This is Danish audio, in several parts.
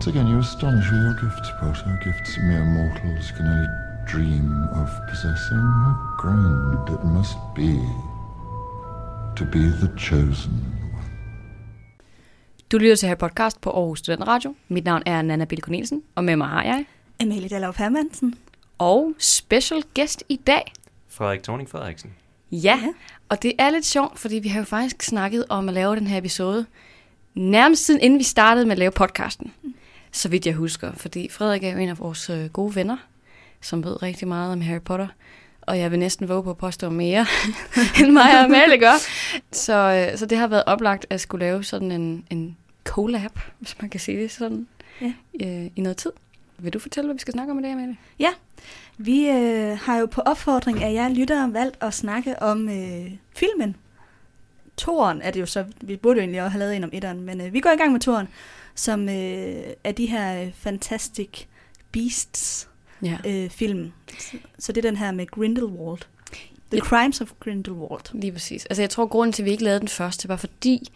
Once again, you astonish with your gifts, Potter. Gifts mere mortals can only dream of possessing. How grand it must be to be the chosen one. Du lytter til her podcast på Aarhus Student Radio. Mit navn er Nana Bill Cornelsen, og med mig har jeg. Amalie Dallov Hermansen. Og special guest i dag. Frederik Thorning Frederiksen. Ja, ja, og det er lidt sjovt, fordi vi har jo faktisk snakket om at lave den her episode nærmest siden inden vi startede med at lave podcasten. Så vidt jeg husker, fordi Frederik er jo en af vores øh, gode venner, som ved rigtig meget om Harry Potter. Og jeg vil næsten våge på at påstå mere, end mig og Amalie gør. Så, øh, så det har været oplagt at skulle lave sådan en, en collab, hvis man kan sige det sådan, Ja. øh, i noget tid. Vil du fortælle, hvad vi skal snakke om i dag, Amalie? Ja, vi øh, har jo på opfordring af jer lyttere valgt at snakke om øh, filmen. Toren er det jo så, vi burde jo egentlig også have lavet en om etteren, men øh, vi går i gang med toren, som øh, er de her øh, Fantastic Beasts Ja. øh, film. Så, så det er den her med Grindelwald. The Ja. Crimes of Grindelwald. Lige præcis. Altså jeg tror, grunden til, at vi ikke lavede den første, var fordi,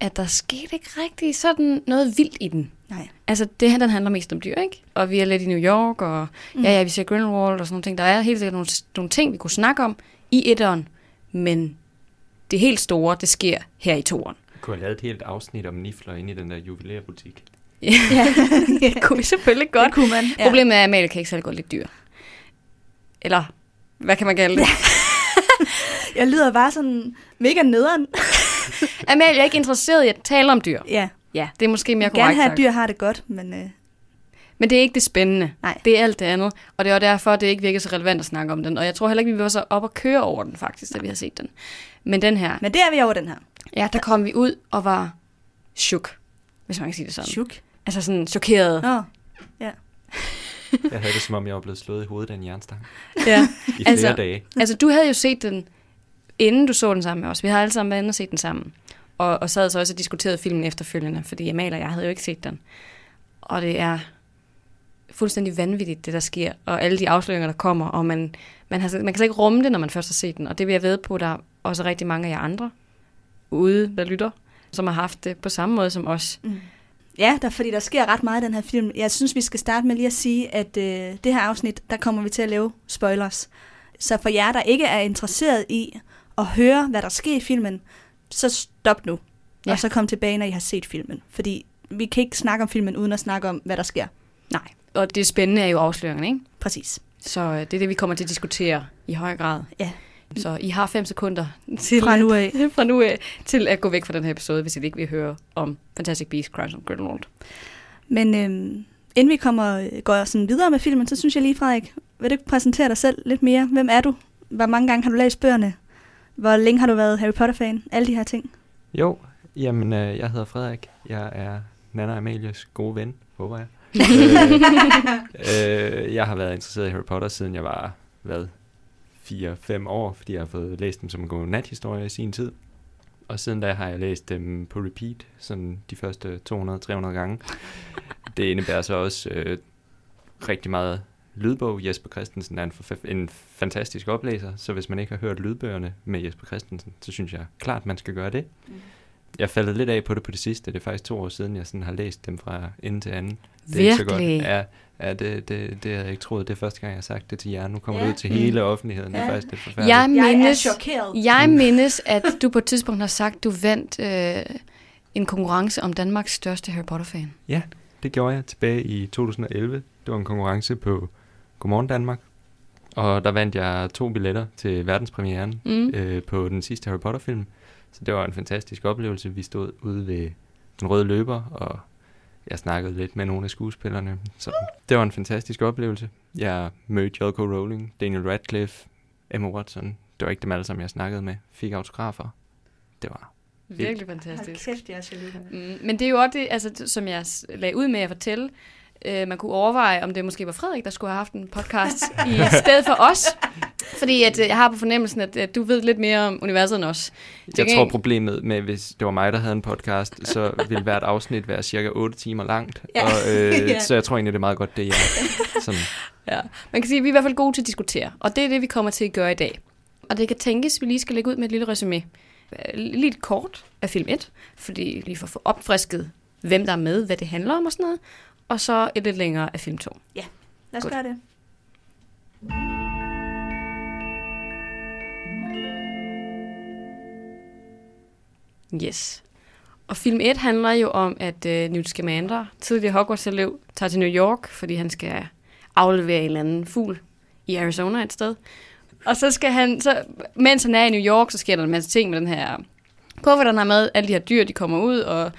at der skete ikke rigtig sådan noget vildt i den. Nej. Altså, det her, den handler mest om dyr, ikke? Og vi er lidt i New York, og mm. ja, ja, vi ser Grindelwald og sådan nogle ting. Der er helt sikkert nogle, nogle ting, vi kunne snakke om i etteren, men det helt store, det sker her i toeren. Kunne have lavet et helt afsnit om nifler inde i den der juvelærbutik. Ja, det kunne vi selvfølgelig godt. Det kunne man. Ja. Problemet er, at Amalie kan ikke særlig godt lide dyr. Eller, hvad kan man kalde det? Jeg lyder bare sådan mega nederen. Amalie er ikke interesseret i at tale om dyr. ja, Ja, det er måske mere jeg korrekt gerne have, at dyr har det godt, men øh, Men det er ikke det spændende. Nej. Det er alt det andet. Og det er derfor, at det ikke virker så relevant at snakke om den. Og jeg tror heller ikke, vi var så op og køre over den faktisk, da vi har set den. Men den her, men det er vi over den her. Ja, der kom vi ud og var chok, hvis man kan sige det sådan. Chuk. Altså sådan chokeret. Nå, Jeg havde det, som om jeg var blevet slået i hovedet af en jernstang Ja. i flere Altså- dage. Altså, du havde jo set den, inden du så den sammen med os. Vi har alle sammen været inde og set den sammen. Og, og sad så også og diskuterede filmen efterfølgende, fordi Amalie og jeg havde jo ikke set den. Og det er fuldstændig vanvittigt, det der sker, og alle de afsløringer, der kommer, og man, man, har, man kan slet ikke rumme det, når man først har set den. Og det vil jeg ved på, der er også rigtig mange af jer andre ude, der lytter, som har haft det på samme måde som os. Mm. Ja, der, fordi der sker ret meget i den her film. Jeg synes, vi skal starte med lige at sige, at øh, det her afsnit, der kommer vi til at lave spoilers. Så for jer, der ikke er interesseret i at høre, hvad der sker i filmen, så stop nu. Ja. Og så kom tilbage, når I har set filmen. Fordi vi kan ikke snakke om filmen, uden at snakke om, hvad der sker. Nej. Og det spændende er jo afsløringerne, ikke? Præcis. Så øh, det er det, vi kommer til at diskutere i høj grad. Ja. Så I har fem sekunder til, Fra nu af. fra nu af til at gå væk fra den her episode, hvis I ikke vil høre om Fantastic Beasts, Crimes of Grindelwald. Men øhm, inden vi kommer, går sådan videre med filmen, så synes jeg lige, Frederik, vil du ikke præsentere dig selv lidt mere? Hvem er du? Hvor mange gange har du læst bøgerne? Hvor længe har du været Harry Potter-fan? Alle de her ting. Jo, jamen, øh, jeg hedder Frederik. Jeg er Nana Amalies gode ven, håber jeg. øh, øh, jeg har været interesseret i Harry Potter, siden jeg var, hvad, 4-5 år, fordi jeg har fået læst dem som en god nathistorie i sin tid. Og siden da har jeg læst dem på repeat, sådan de første 200-300 gange. Det indebærer så også øh, rigtig meget lydbog. Jesper Christensen er en, forf- en fantastisk oplæser, så hvis man ikke har hørt lydbøgerne med Jesper Christensen, så synes jeg klart, man skal gøre det. Mm. Jeg faldet lidt af på det på det sidste. Det er faktisk to år siden, jeg sådan har læst dem fra ende til anden. Det er ikke så godt. Virkelig? Ja, ja det, det, det havde jeg ikke troet. Det er første gang, jeg har sagt det til jer. Nu kommer Ja. det ud til hele offentligheden. Det er Ja. faktisk lidt forfærdeligt. Jeg mindes, chokeret. jeg mindes, at du på et tidspunkt har sagt, du vandt øh, en konkurrence om Danmarks største Harry Potter-fan. Ja, det gjorde jeg tilbage i 2011. Det var en konkurrence på Godmorgen Danmark. Og der vandt jeg to billetter til verdenspremieren Mm. øh, på den sidste Harry Potter-film. Så det var en fantastisk oplevelse. Vi stod ude ved den røde løber, og jeg snakkede lidt med nogle af skuespillerne. Så det var en fantastisk oplevelse. Jeg mødte J.K. Rowling, Daniel Radcliffe, Emma Watson. Det var ikke dem alle sammen, jeg snakkede med. Fik autografer. Det var Virkelig Hold fantastisk. kæft, jeg er jaloux. Mm, men det er jo også det, altså, som jeg lagde ud med at fortælle. Øh, man kunne overveje, om det måske var Frederik, der skulle have haft en podcast i stedet for os. Fordi at, øh, jeg har på fornemmelsen, at, at du ved lidt mere om universet end os. Jeg gengæld- tror problemet med, hvis det var mig, der havde en podcast, så ville hvert afsnit være cirka 8 timer langt. Ja. Og, øh, Ja. Så jeg tror egentlig, det er meget godt, det er jeg. Sådan. Ja. Man kan sige, at vi er i hvert fald gode til at diskutere, og det er det, vi kommer til at gøre i dag. Og det kan tænkes, at vi lige skal lægge ud med et lille resume. Øh, Lige et kort af film 1, fordi lige for at få opfrisket, hvem der er med, hvad det handler om og sådan noget. Og så et lidt længere af film 2. Lad os Godt. gøre det. Yes. Og film 1 handler jo om, at øh, Newt Scamander, tidligere Hogwarts-elev, tager til New York, fordi han skal aflevere en eller anden fugl i Arizona et sted. Og så skal han, så, mens han er i New York, så sker der en masse ting med den her kuffert, han har med. Alle de her dyr, de kommer ud, og,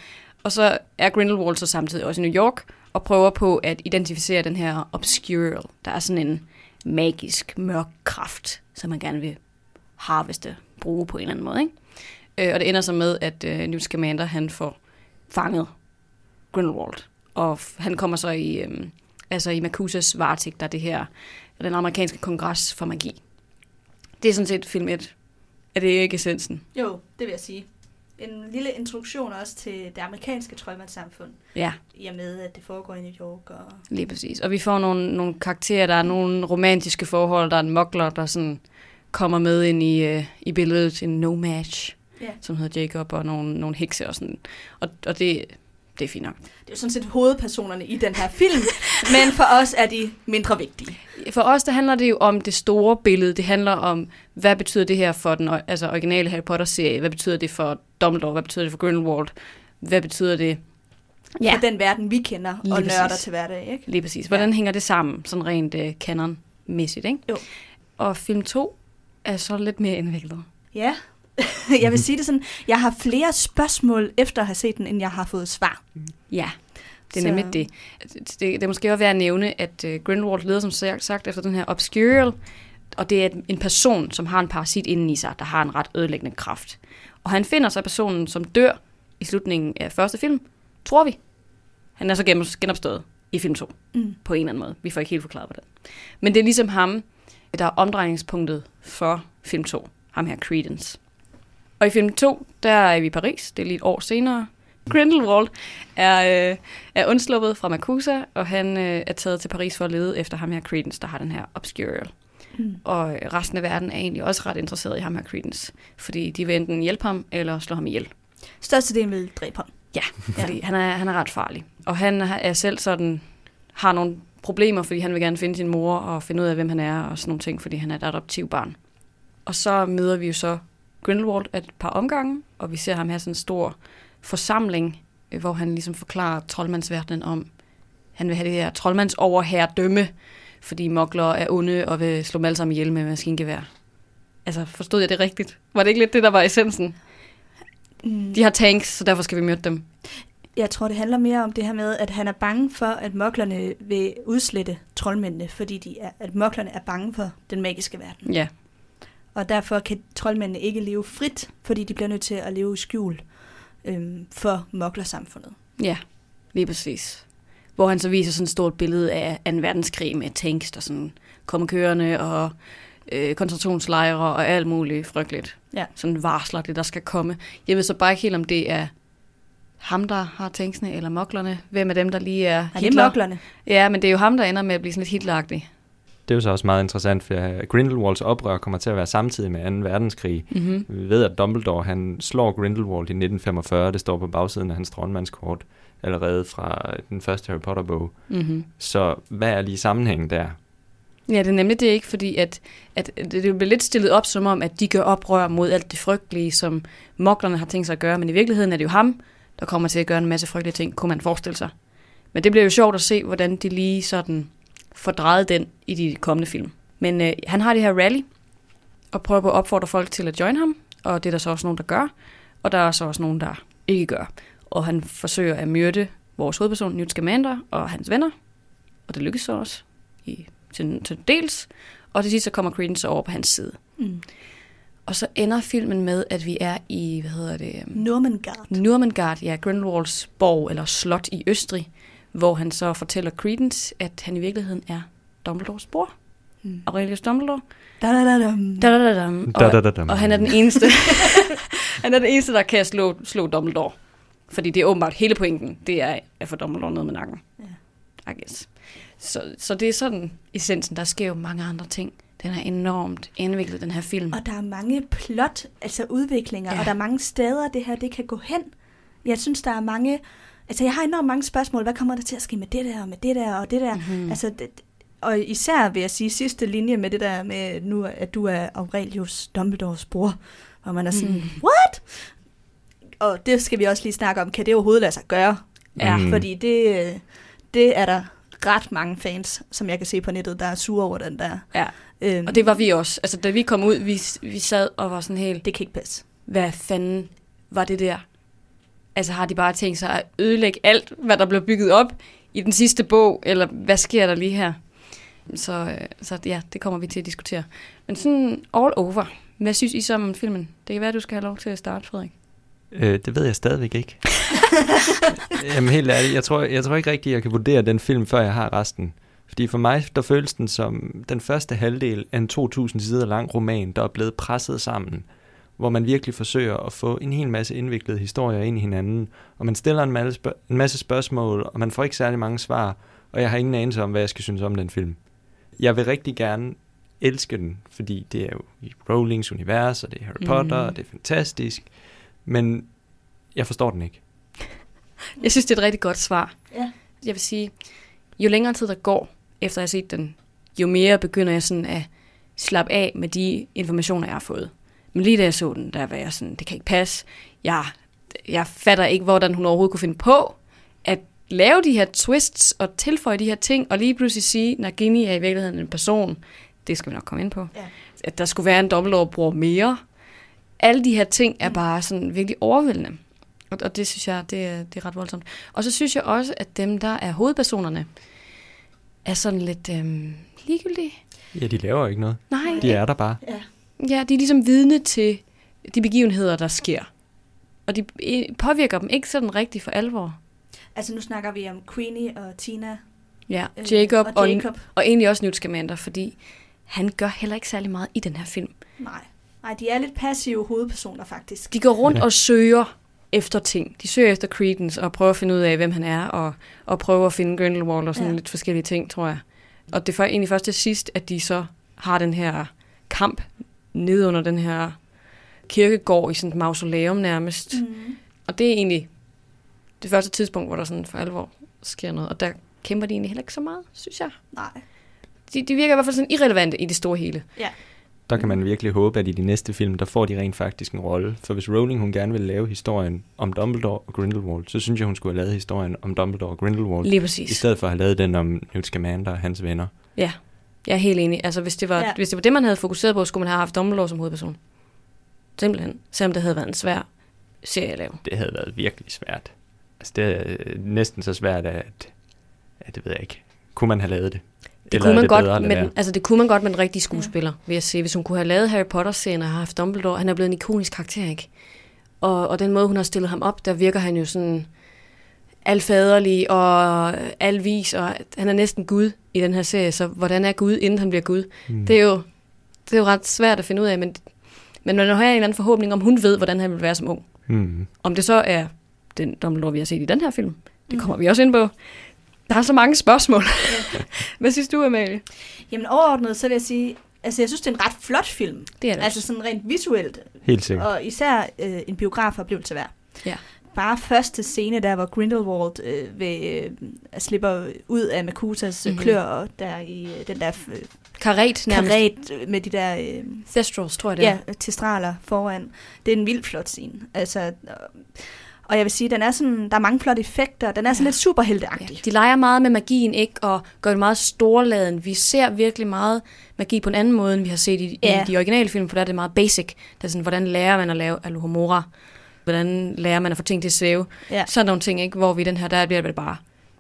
og så er Grindelwald så samtidig også i New York, og prøver på at identificere den her obscural. Der er sådan en magisk, mørk kraft, som man gerne vil harveste, bruge på en eller anden måde, ikke? Øh, og det ender så med, at øh, Newt Scamander, han får fanget Grindelwald. Og f- han kommer så i, øh, altså i Makusas varetægt, der er det her, den amerikanske kongres for magi. Det er sådan set film 1. Er det ikke essensen? Jo, det vil jeg sige. En lille introduktion også til det amerikanske troldmandssamfund, Ja, i og med, at det foregår i New York. Og... lige præcis. Og vi får nogle, nogle karakterer, der er nogle romantiske forhold, der er en mokler, der sådan kommer med ind i, øh, i billedet, en no match, Ja. som hedder Jacob, og nogle, nogle hekse og sådan. Og, og det, det er fint nok. Det er jo sådan set hovedpersonerne i den her film, men for os er de mindre vigtige. For os, der handler det jo om det store billede. Det handler om, hvad betyder det her for den altså originale Harry Potter-serie? Hvad betyder det for Dumbledore? Hvad betyder det for Grindelwald? Hvad betyder det... Ja. For den verden, vi kender Lige og præcis. nørder til hverdag. Ikke? Lige præcis. Hvordan hænger det sammen, sådan rent uh, kanonmæssigt, ikke? Jo. Og film 2 er så lidt mere indviklet. Ja, jeg vil sige det sådan, jeg har flere spørgsmål efter at have set den, end jeg har fået svar. Ja, det er Så- nemlig det. det. Det er måske også værd at nævne, at uh, Grindelwald leder som sagt- efter den her obscural, og det er en person, som har en parasit inden i sig, der har en ret ødelæggende kraft. Og han finder så personen, som dør i slutningen af første film, tror vi. Han er så gennem- genopstået i film 2, Mm. på en eller anden måde. Vi får ikke helt forklaret, hvordan. Men det er ligesom ham, der er omdrejningspunktet for film 2. Ham her, Credence. Og i film 2, der er vi i Paris. Det er lige et år senere. Grindelwald er, øh, er undsluppet fra Makusa, og han øh, er taget til Paris for at lede efter ham her Credence, der har den her Obscurial. Mm. Og resten af verden er egentlig også ret interesseret i ham her Credence, fordi de vil enten hjælpe ham eller slå ham ihjel. Størstedelen vil dræbe ham. Ja, fordi han er, han er ret farlig. Og han er selv sådan, har nogle problemer, fordi han vil gerne finde sin mor og finde ud af, hvem han er og sådan nogle ting, fordi han er et adoptivbarn. Og så møder vi jo så Grindelwald et par omgange, og vi ser ham have sådan en stor forsamling, øh, hvor han ligesom forklarer troldmandsverdenen om, han vil have det her troldmandsoverherredømme, fordi mokler er onde og vil slå dem alle sammen ihjel med maskingevær. Altså, forstod jeg det rigtigt? Var det ikke lidt det, der var essensen? Mm. De har tanks, så derfor skal vi møde dem. Jeg tror, det handler mere om det her med, at han er bange for, at moklerne vil udslette troldmændene, fordi de er, at moklerne er bange for den magiske verden. Ja, Og derfor kan troldmændene ikke leve frit, fordi de bliver nødt til at leve i skjul øhm, for moklersamfundet. Ja, lige præcis. Hvor han så viser sådan et stort billede af 2. verdenskrig med tanks, der sådan kommer kørende, og øh, koncentrationslejre og alt muligt frygteligt. Ja. Sådan varsler det, der skal komme. Jeg ved så bare ikke helt, om det er ham, der har tanksene, eller moklerne. Hvem af dem, der lige er Er det moklerne? Ja, men det er jo ham, der ender med at blive sådan lidt Hitleragtig. Det er jo så også meget interessant, for Grindelwalds oprør kommer til at være samtidig med 2. verdenskrig. Mm-hmm. Vi ved, at Dumbledore han slår Grindelwald i 1945. Det står på bagsiden af hans troldmandskort allerede fra den første Harry Potter-bog. Mm-hmm. Så hvad er lige sammenhængen der? Ja, det er nemlig det ikke, fordi at, at det, det bliver lidt stillet op som om, at de gør oprør mod alt det frygtelige, som moklerne har tænkt sig at gøre, men i virkeligheden er det jo ham, der kommer til at gøre en masse frygtelige ting, kunne man forestille sig. Men det bliver jo sjovt at se, hvordan de lige sådan får drejet den i de kommende film. Men øh, han har det her rally, og prøver på at opfordre folk til at join ham, og det er der så også nogen, der gør, og der er så også nogen, der ikke gør. Og han forsøger at myrde vores hovedperson, Newt Scamander, og hans venner, og det lykkes så også i til, til dels, og til sidst så kommer Credence over på hans side. Mm. Og så ender filmen med, at vi er i, hvad hedder det, Normangard. Nurmengard, ja, Grindelwalds borg eller slot i Østrig, hvor han så fortæller Credence, at han i virkeligheden er Dumbledores bror, Mm. Aurelius Dumbledore. Da, da, da, da. Da, da, da, da. Og, Da-da-da-dam. og han er den eneste, han er den eneste, der kan slå, slå Dumbledore. Fordi det er åbenbart hele pointen, det er at få Dumbledore ned med nakken. Ja. I guess. Så, så det er sådan essensen. Der sker jo mange andre ting. Den er enormt indviklet, den her film. Og der er mange plot, altså udviklinger, ja. og der er mange steder, det her det kan gå hen. Jeg synes, der er mange Altså, jeg har enormt mange spørgsmål. Hvad kommer der til at ske med det der, og med det der, og det der? Mhm. Altså, det, og især vil jeg sige sidste linje med det der med, nu, at du er Aurelius Dumbledores bror. Hvor man er sådan, Mm. what? Og det skal vi også lige snakke om. Kan det overhovedet lade sig gøre? Ja. Mm. Fordi det, det er der ret mange fans, som jeg kan se på nettet, der er sure over den der. Ja. Øhm, Og det var vi også. Altså, da vi kom ud, vi, vi sad og var sådan helt, det kan ikke passe. hvad fanden var det der? Altså, har de bare tænkt sig at ødelægge alt, hvad der blev bygget op i den sidste bog, eller hvad sker der lige her? Så, øh, så ja, det kommer vi til at diskutere. Men sådan all over, hvad synes I så om filmen? Det kan være, du skal have lov til at starte, Frederik. Øh, det ved jeg stadigvæk ikke. Jamen helt ærligt, jeg tror, jeg tror ikke rigtigt, jeg kan vurdere den film, før jeg har resten. Fordi for mig, der føles den som den første halvdel af en 2000 sider lang roman, der er blevet presset sammen. Hvor man virkelig forsøger at få en hel masse indviklede historier ind i hinanden. Og man stiller en masse, spørg- en masse spørgsmål, og man får ikke særlig mange svar. Og jeg har ingen anelse om, hvad jeg skal synes om den film. Jeg vil rigtig gerne elske den, fordi det er jo i Rowlings univers, og det er Harry Potter, Mm. og det er fantastisk. Men jeg forstår den ikke. Jeg synes, det er et rigtig godt svar. Ja. Jeg vil sige, jo længere tid der går, efter jeg har set den, jo mere begynder jeg sådan at slappe af med de informationer, jeg har fået. Men lige da jeg så den, der var jeg sådan, det kan ikke passe. Jeg, jeg fatter ikke, hvordan hun overhovedet kunne finde på at lave de her twists og tilføje de her ting, og lige pludselig sige, når Ginny er i virkeligheden en person, det skal vi nok komme ind på, Ja. at der skulle være en Dumbledore-bror mere. Alle de her ting er bare sådan virkelig overvældende. Og, og det synes jeg, det er, det er ret voldsomt. Og så synes jeg også, at dem, der er hovedpersonerne, er sådan lidt øhm, ligegyldige. Ja, de laver ikke noget. Nej, De er der bare. Ja. Ja, de er ligesom vidne til de begivenheder, der sker. Og de påvirker dem ikke sådan rigtigt for alvor. Altså nu snakker vi om Queenie og Tina. Ja, øh, Jacob, og og, Jacob. og egentlig også Newt Scamander, fordi han gør heller ikke særlig meget i den her film. Nej. Nej, de er lidt passive hovedpersoner faktisk. De går rundt Ja. og søger efter ting. De søger efter Credence og prøver at finde ud af, hvem han er, og, og prøver at finde Grindelwald og sådan ja. lidt forskellige ting, tror jeg. Og det er egentlig først til sidst, at de så har den her kamp nede under den her kirkegård i sådan et mausoleum nærmest. Mm. Og det er egentlig det første tidspunkt, hvor der sådan for alvor sker noget. Og der kæmper de egentlig heller ikke så meget, synes jeg. Nej. De, de virker i hvert fald sådan irrelevante i det store hele. Der kan man virkelig håbe, at i de næste film, der får de rent faktisk en rolle. For hvis Rowling hun gerne vil lave historien om Dumbledore og Grindelwald, så synes jeg, hun skulle have lavet historien om Dumbledore og Grindelwald. Lige I præcis. stedet for at have lavet den om Newt Scamander og hans venner. Ja, jeg er helt enig. Altså, hvis det, var, Ja. ja. hvis det var det, man havde fokuseret på, skulle man have haft Dumbledore som hovedperson. Simpelthen. Selvom det havde været en svær serie at lave. Det havde været virkelig svært. Altså det er øh, næsten så svært, at, at det ved jeg ikke. Kunne man have lavet det? Det Eller kunne, man det godt, bedre være? altså, det kunne man godt med en rigtig skuespiller, vil jeg sige. Hvis hun kunne have lavet Harry Potter-serien og have haft Dumbledore, han er blevet en ikonisk karakter, ikke? Og, og den måde, hun har stillet ham op, der virker han jo sådan alfaderlig og alvis, og han er næsten Gud i den her serie, så hvordan er Gud, inden han bliver Gud? Hmm. Det er jo, det er jo ret svært at finde ud af, men, men man har en eller anden forhåbning om, hun ved, hvordan han vil være som ung. Hmm. Om det så er den Dumbledore, vi har set i den her film, det kommer vi også ind på. Der er så mange spørgsmål. Hvad synes du, Amalie? Jamen overordnet, så vil jeg sige, altså jeg synes, det er en ret flot film. Det er det Altså sådan rent visuelt, Helt sikkert. og især øh, en biografoplevelse værd. Ja. Bare første scene der, hvor Grindelwald øh, ved, øh, slipper ud af Makutas mm-hmm. Mhm. klør, og der i øh, den der øh, Karet nærmest. karet øh, med de der øh, Thestrals, tror jeg det ja, er. testraler foran. Det er en vild flot scene. Altså, øh, og jeg vil sige, den er sådan, der er mange flotte effekter. Den er sådan Ja. lidt superhelteagtig. Ja, de leger meget med magien, ikke? Og gør det meget storladen. Vi ser virkelig meget magi på en anden måde, end vi har set i, Ja. i de originale film, for der er det meget basic. Det er sådan, hvordan lærer man at lave Alohomora? Hvordan lærer man at få ting til at svæve? Ja. Sådan nogle ting, ikke? Hvor vi den her, der bliver det bare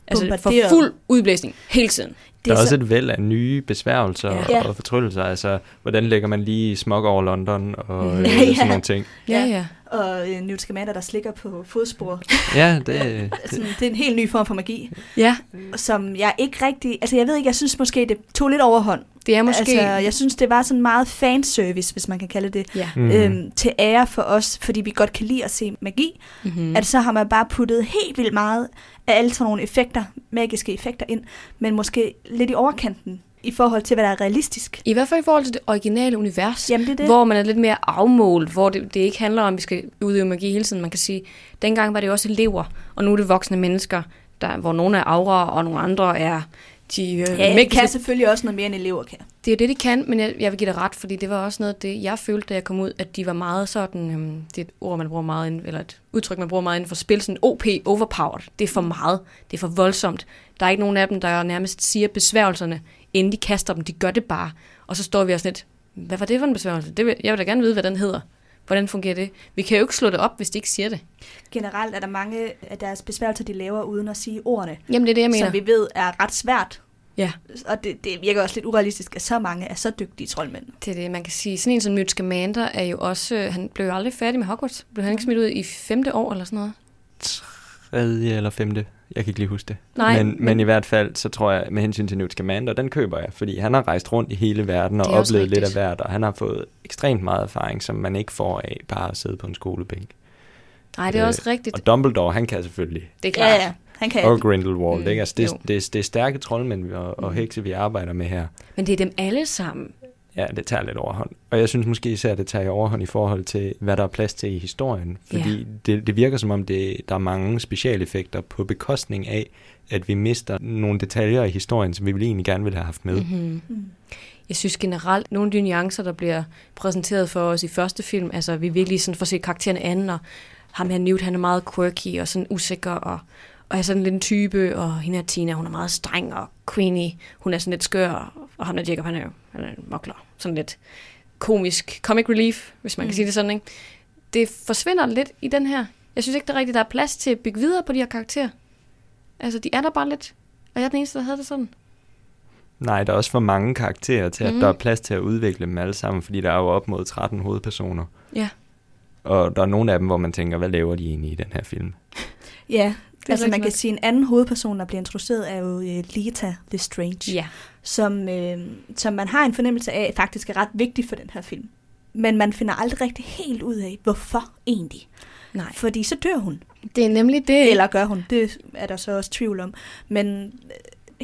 altså, for fuld udblæsning hele tiden. Det Der er så- også et væld af nye besværgelser Ja. ja. Ja. og fortryllelser. Altså, hvordan lægger man lige smog over London og Mhm. øh, Ja, ja. sådan nogle ting. Ja, Ja. Og øh, Newt Scamander, der slikker på fodspor. Ja, det, det, Sådan, det er en helt ny form for magi, Ja, som jeg ikke rigtig... Altså, jeg ved ikke, jeg synes måske, det tog lidt overhånd. det er måske... Altså, jeg synes, det var sådan meget fanservice, hvis man kan kalde det, Ja. mm. øhm, til ære for os, fordi vi godt kan lide at se magi. Mm-hmm. Mm. At så har man bare puttet helt vildt meget af alle sådan nogle effekter, magiske effekter ind, men måske lidt i overkanten i forhold til, hvad der er realistisk. I hvert fald i forhold til det originale univers, Jamen, det er det. hvor man er lidt mere afmålt, hvor det, det ikke handler om, at vi skal udøve magi hele tiden. Man kan sige, dengang var det jo også elever, og nu er det voksne mennesker, der, hvor nogle er aura, og nogle andre er de øh, Ja, det mægtigste kan selvfølgelig også noget mere, end elever kan. Det er det, de kan, men jeg, jeg vil give det ret, fordi det var også noget af det, jeg følte, da jeg kom ud, at de var meget sådan, øhm, det er et ord, man bruger meget, inden, eller et udtryk, man bruger meget inden for spil, sådan OP, overpowered. Det er for meget, det er for voldsomt. Der er ikke nogen af dem, der nærmest siger besværgelserne, inden de kaster dem, de gør det bare. Og så står vi også lidt, hvad var det for en besværgelse? Det vil, jeg vil da gerne vide, hvad den hedder. Hvordan fungerer det? Vi kan jo ikke slå det op, hvis de ikke siger det. Generelt er der mange af deres besværgelser, de laver uden at sige ordene, Jamen, det er det, jeg mener. som vi ved er ret svært. Ja, Og det, det virker også lidt urealistisk, at så mange er så dygtige troldmænd. det er det, man kan sige. Sådan en som Newt Scamander er jo også, øh, han blev jo aldrig færdig med Hogwarts. Blev han ikke smidt ud i femte år eller sådan noget? Tredje eller femte. Jeg kan ikke lige huske det. Nej, men, men, men- i hvert fald, så tror jeg, med hensyn til Newt Scamander, den køber jeg, fordi han har rejst rundt i hele verden og oplevet lidt af rigtigt. hvert, og han har fået ekstremt meget erfaring, som man ikke får af bare at sidde på en skolebænk. Nej, det er Øh, også rigtigt. Og Dumbledore, han kan selvfølgelig. Det er klart. Ja, ja. Han kan Og Grindelwald, Mm, ikke? Altså, det, jo. det, det, det er stærke troldmænd og, og Mm. hekse, vi arbejder med her. Men det er dem alle sammen. Ja, det tager lidt overhånd. Og jeg synes måske især, at det tager i overhånd i forhold til, hvad der er plads til i historien. Fordi Ja. det, det virker som om, det, der er mange specialeffekter på bekostning af, at vi mister nogle detaljer i historien, som vi ville egentlig gerne ville have haft med. Mm-hmm. Mm-hmm. Mm. Jeg synes generelt, nogle af de nuancer, der bliver præsenteret for os i første film, altså vi virkelig sådan får set karakteren anden, og ham her Newt, han er meget quirky og sådan usikker, og, og er sådan lidt en type, og hende her Tina, hun er meget streng, og Queenie, hun er sådan lidt skør, og, ham der Jacob, han er jo han er en mokler, sådan lidt komisk comic relief, hvis man mm. Mm. kan sige det sådan, ikke? Det forsvinder lidt i den her. Jeg synes ikke, det er rigtigt, der er plads til at bygge videre på de her karakterer. Altså, de er der bare lidt. Og jeg er den eneste, der havde det sådan. Nej, der er også for mange karakterer til, at Mhm. der er plads til at udvikle dem alle sammen, fordi der er jo op mod 13 hovedpersoner. Ja. Og der er nogle af dem, hvor man tænker, hvad laver de egentlig i den her film? Ja, altså man rigtigt kan nok. sige, en anden hovedperson, der bliver introduceret, er jo øh, Lita Lestrange, Ja. som, øh, som man har en fornemmelse af, faktisk er ret vigtig for den her film. Men man finder aldrig rigtig helt ud af, hvorfor egentlig. Nej. Fordi så dør hun. Det er nemlig det. Eller gør hun. Det er der så også tvivl om. Men øh,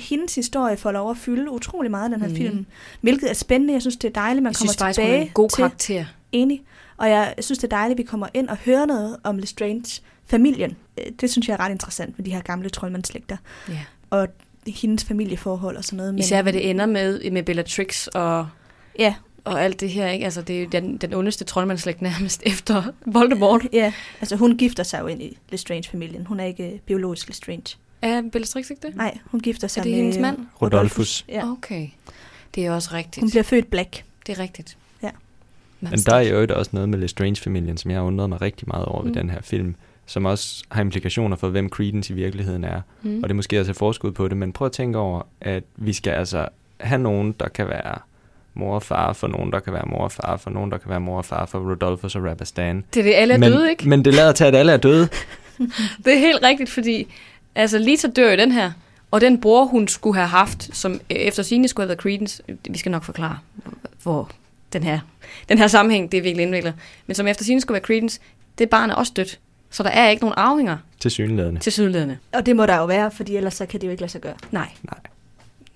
hendes historie får lov at fylde utrolig meget i den her mm. film. Hvilket er spændende. Jeg synes, det er dejligt, man jeg kommer synes tilbage er en god til karakter. enig. Og jeg synes, det er dejligt, at vi kommer ind og hører noget om Lestrange familien. Øh, Det synes jeg er ret interessant med de her gamle troldmandsslægter. Ja. Og hendes familieforhold og sådan noget. Især hvad det ender med, med Bellatrix og, Ja, og alt det her. Ikke? Altså, det er jo den, den ondeste troldmandsslægt nærmest efter Voldemort. ja, altså hun gifter sig jo ind i Lestrange-familien. Hun er ikke øh, biologisk Lestrange. Er Bellatrix ikke det? Nej, hun gifter sig Er det med hendes mand? Rodolphus. Ja. Okay. Det er også rigtigt. Hun bliver født Black. Det er rigtigt. Ja. Men der er jo også noget med Lestrange-familien, som jeg har undret mig rigtig meget over. Mm. ved den her film, som også har implikationer for, hvem Credence i virkeligheden er. Mm. Og det er måske også et forskud på det, men prøv at tænke over, at vi skal altså have nogen, der kan være mor og far for nogen, der kan være mor og far for nogen, der kan være mor og far for Rodolphus og Rabastan. Det er det, alle er men, døde, ikke? Men det lader til, at alle er døde. Det er helt rigtigt, fordi altså Lita dør i den her, og den bror, hun skulle have haft, som øh, efter sine skulle have været Credence, vi skal nok forklare, hvor den her, den her sammenhæng, det er virkelig indviklet, men som efter sine skulle være Credence, det barn er også dødt. Så der er ikke nogen arvinger til synlædende. til sydledende. Og det må der jo være, fordi ellers så kan det jo ikke lade sig gøre. Nej. Nej.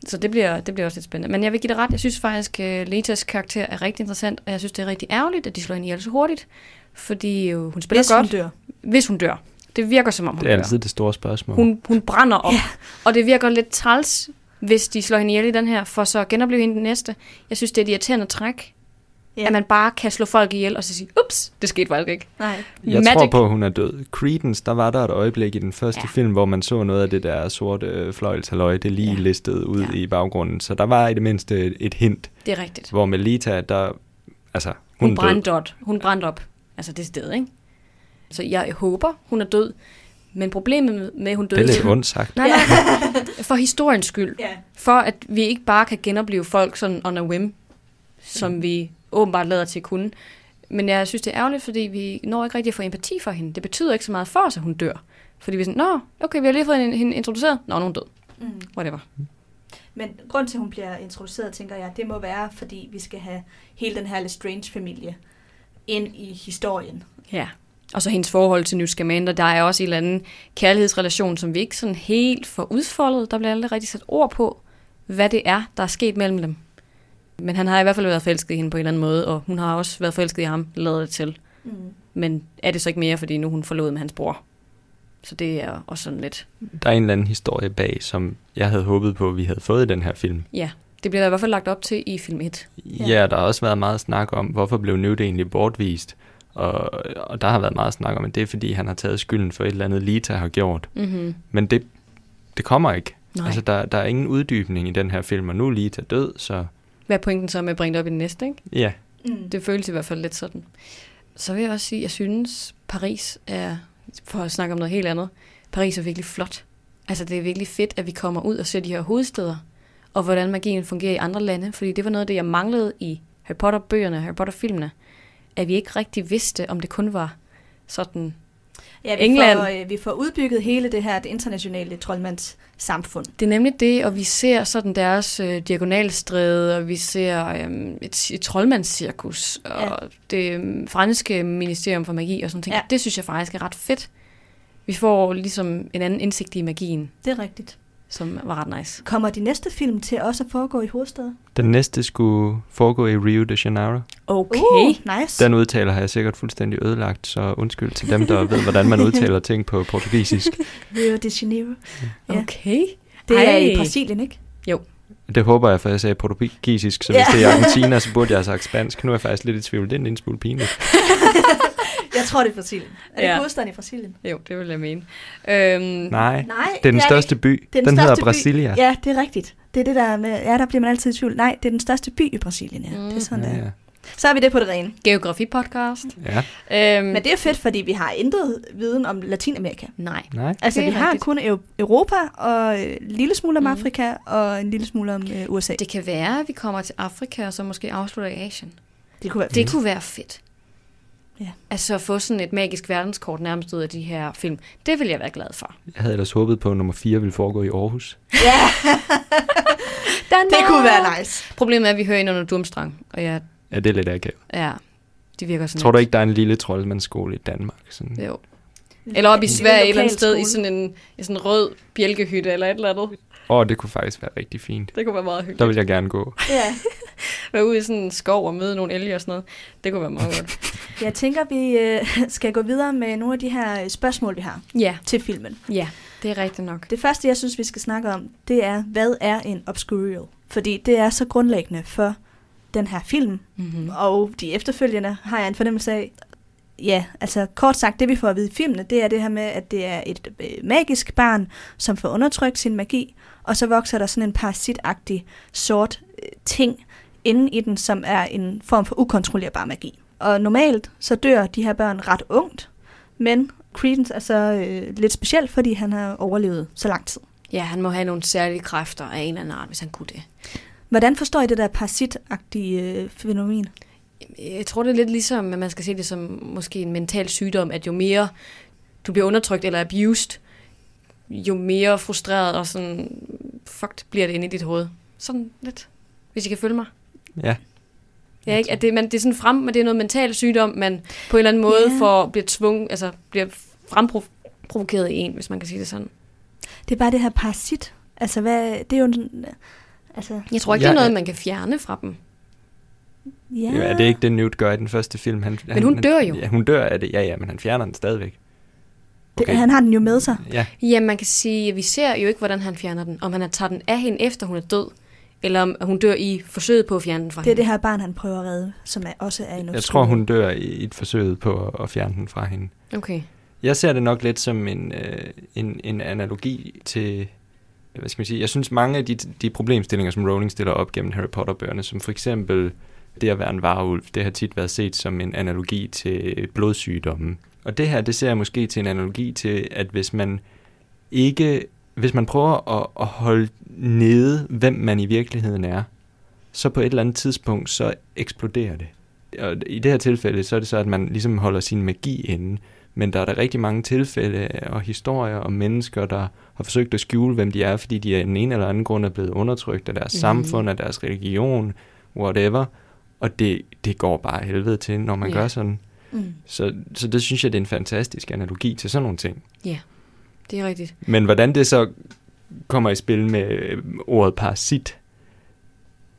Så det bliver, det bliver også lidt spændende. Men jeg vil give det ret. Jeg synes faktisk, at Letas karakter er rigtig interessant, og jeg synes, det er rigtig ærgerligt, at de slår hende ihjel så hurtigt. Fordi øh, hun spiller Hvis godt, hun dør. hvis hun dør. Det virker som om, hun Det er dør. altid det store spørgsmål. Hun, hun brænder op. Ja. Og det virker lidt træls, hvis de slår hende ihjel i den her, for så genopleve hende den næste. Jeg synes, det er et irriterende træk, Ja. at man bare kan slå folk ihjel og så sige, ups, det skete faktisk ikke. Nej. Jeg Magic. tror på, at hun er død. Credence, der var der et øjeblik i den første Ja. film, hvor man så noget af det der sorte øh, det lige Ja. listet ud Ja. i baggrunden. Så der var i det mindste et, et hint, Det er rigtigt. hvor Melita, der, altså, hun, Hun, brændte op. Hun brændte op. Altså det sted, ikke? Så jeg håber, hun er død. Men problemet med, at hun døde... Det er lidt ondt sagt. Nej, nej. For historiens skyld. Ja. For at vi ikke bare kan genopleve folk sådan on a whim, som vi åbenbart lader til at kunne. Men jeg synes, det er ærgerligt, fordi vi når ikke rigtig at få empati for hende. Det betyder ikke så meget for os, at hun dør. Fordi vi er sådan, nå, okay, vi har lige fået hende introduceret. Nå, er hun død. Mm. Whatever. Men grund til, at hun bliver introduceret, tænker jeg, det må være, fordi vi skal have hele den her Lestrange-familie ind i historien. Ja. Og så hendes forhold til Newt Scamander, der er også en eller anden kærlighedsrelation, som vi ikke sådan helt får udfoldet. Der bliver aldrig rigtig sat ord på. hvad det er, der er sket mellem dem. Men han har i hvert fald været forelsket i hende på en eller anden måde, og hun har også været forelsket i ham, lavet det til. Mm. Men er det så ikke mere, fordi nu hun forlod med hans bror? Så det er også sådan lidt... Der er en eller anden historie bag, som jeg havde håbet på, at vi havde fået i den her film. Ja, det bliver der i hvert fald lagt op til i film 1. Ja, ja der har også været meget snak om, hvorfor blev Newt egentlig bortvist. Og, og der har været meget snak om, at det er fordi, han har taget skylden for et eller andet, Lita har gjort. Mm-hmm. Men det, det kommer ikke. Nej. Altså, der, der er ingen uddybning i den her film, og nu er Lita død, så Hvad er pointen så med at bringe det op i den næste, ikke? ja. Mm. Det føles i hvert fald lidt sådan. Så vil jeg også sige, at jeg synes, Paris er, for at snakke om noget helt andet, Paris er virkelig flot. Altså det er virkelig fedt, at vi kommer ud og ser de her hovedsteder, og hvordan magien fungerer i andre lande, fordi det var noget af det, jeg manglede i Harry Potter-bøgerne, Harry Potter-filmene, at vi ikke rigtig vidste, om det kun var sådan Ja, vi England. Får, øh, vi får udbygget hele det her det internationale troldmandssamfund. Det er nemlig det, og vi ser sådan deres øh, diagonalstræde, og vi ser øh, et, et troldmandscirkus, og Ja. det øh, franske ministerium for magi og sådan ting. Ja. Det synes jeg faktisk er ret fedt. Vi får ligesom en anden indsigt i magien, Det er rigtigt. Som var ret nice. Kommer de næste film til også at foregå i hovedstaden? Den næste skulle foregå i Rio de Janeiro. Okay. Uh, nice. Den udtaler har jeg sikkert fuldstændig ødelagt, så undskyld til dem, der ved, hvordan man udtaler ting på portugisisk. Rio de Janeiro. Ja. Okay. Det er Ej. i Brasilien, ikke? Det håber jeg, for jeg sagde portugisisk, så hvis Ja. det er Argentina, så burde jeg have sagt spansk. Nu er jeg faktisk lidt i tvivl. Det er en lille smule pinligt. Jeg tror, det er Brasilien. Er det Ja. hovedstaden i Brasilien? Jo, det vil jeg mene. Øhm, Nej, Nej, det er den største by. Det er den Den hedder største by. Brasilia. Ja, det er rigtigt. Det er det der med, ja, der bliver man altid i tvivl. Nej, det er den største by i Brasilien, ja. Mm. Det er sådan, ja, ja, ja. Så har vi det på det rene. Geografi-podcast. ja. Øhm, Men det er fedt, fordi vi har intet viden om Latinamerika. Nej. Nej. Altså, er vi har rigtigt. kun Eu- Europa og en lille smule om Mhm. Afrika og en lille smule om øh, USA. Det kan være, at vi kommer til Afrika, og så måske afslutter i Asien. det kunne være Det kunne være fedt. Ja. Altså at få sådan et magisk verdenskort nærmest ud af de her film. Det vil jeg være glad for. Jeg havde ellers håbet på, at nummer 4 ville foregå i Aarhus. Ja, det kunne være nice. Problemet er, at vi hører ind under Durmstrang, og jeg, Ja, det er lidt akavet. ja, de virker sådan Tror du ikke, der er en lille troldmandsskole i Danmark? Sådan. Jo. Eller op i Sverige et eller andet sted i sådan en, i sådan en rød bjælkehytte eller et eller andet. Åh, oh, det kunne faktisk være rigtig fint. Det kunne være meget Der hyggeligt. vil jeg gerne gå. Ja. Være ude i sådan en skov og møde nogle elge og sådan noget. Det kunne være meget godt. Jeg tænker, vi øh, skal gå videre med nogle af de her øh, spørgsmål, vi har Ja, til filmen. ja, det er rigtigt nok. Det første, jeg synes, vi skal snakke om, det er, hvad er en obscurial? Fordi det er så grundlæggende for den her film, Mm-hmm. og de efterfølgende har jeg en fornemmelse af. Ja, altså kort sagt, det vi får at vide i filmene, det er det her med, at det er et øh, magisk barn, som får undertrykt sin magi, og så vokser der sådan en parasitagtig sort øh, ting inde i den, som er en form for ukontrollerbar magi. Og normalt så dør de her børn ret ungt, men Credence er så øh, lidt speciel, fordi han har overlevet så lang tid. Ja, han må have nogle særlige kræfter af en eller anden art, hvis han kunne det. Hvordan forstår I det der parasitagtige øh, fænomen? Jeg tror, det er lidt ligesom, at man skal se det som måske en mental sygdom, at jo mere du bliver undertrykt eller abused, jo mere frustreret og sådan fucked bliver det inde i dit hoved. Sådan lidt, hvis I kan følge mig. Ja. Ja, ikke? At det, man, det er sådan frem, men det er noget mental sygdom, man på en eller anden måde Ja. får, bliver tvunget, altså bliver fremprovokeret i en, hvis man kan sige det sådan. Det er bare det her parasit. Altså, hvad, det er jo... en- Altså, Jeg tror ikke, Ja, det er noget, man kan fjerne fra dem. ja. Ja. Er det ikke det, Newt gør i den første film? Han, Men hun dør jo. Ja, hun dør af det, ja, ja, men han fjerner den stadigvæk. Det, han har den jo med sig. Ja, Ja, man kan sige, at vi ser jo ikke, hvordan han fjerner den. Om han tager den af hende, efter hun er død, eller om hun dør i forsøget på at fjerne den fra Det er hende. det her barn, han prøver at redde, som er, også er en jeg tror, hun dør i et forsøg på at, at fjerne den fra hende. Okay. Jeg ser det nok lidt som en, øh, en, en analogi til, hvad skal man sige, jeg synes mange af de, de problemstillinger, som Rowling stiller op gennem Harry Potter-bøgerne, som for eksempel det at være en varulv, det har tit været set som en analogi til blodsygdomme. Og det her, det ser jeg måske til en analogi til, at hvis man ikke, hvis man prøver at, at holde nede, hvem man i virkeligheden er, så på et eller andet tidspunkt, så eksploderer det. Og i det her tilfælde, så er det så, at man ligesom holder sin magi inde, men der er der rigtig mange tilfælde og historier om mennesker, der har forsøgt at skjule, hvem de er, fordi de af en ene eller anden grund er blevet undertrykt af deres mm. samfund, af deres religion, whatever. Og det, det går bare helvede til, når man yeah. gør sådan. Mm. Så, så det synes jeg, det er en fantastisk analogi til sådan nogle ting. Det er rigtigt. Men hvordan det så kommer i spil med øh, ordet parasit.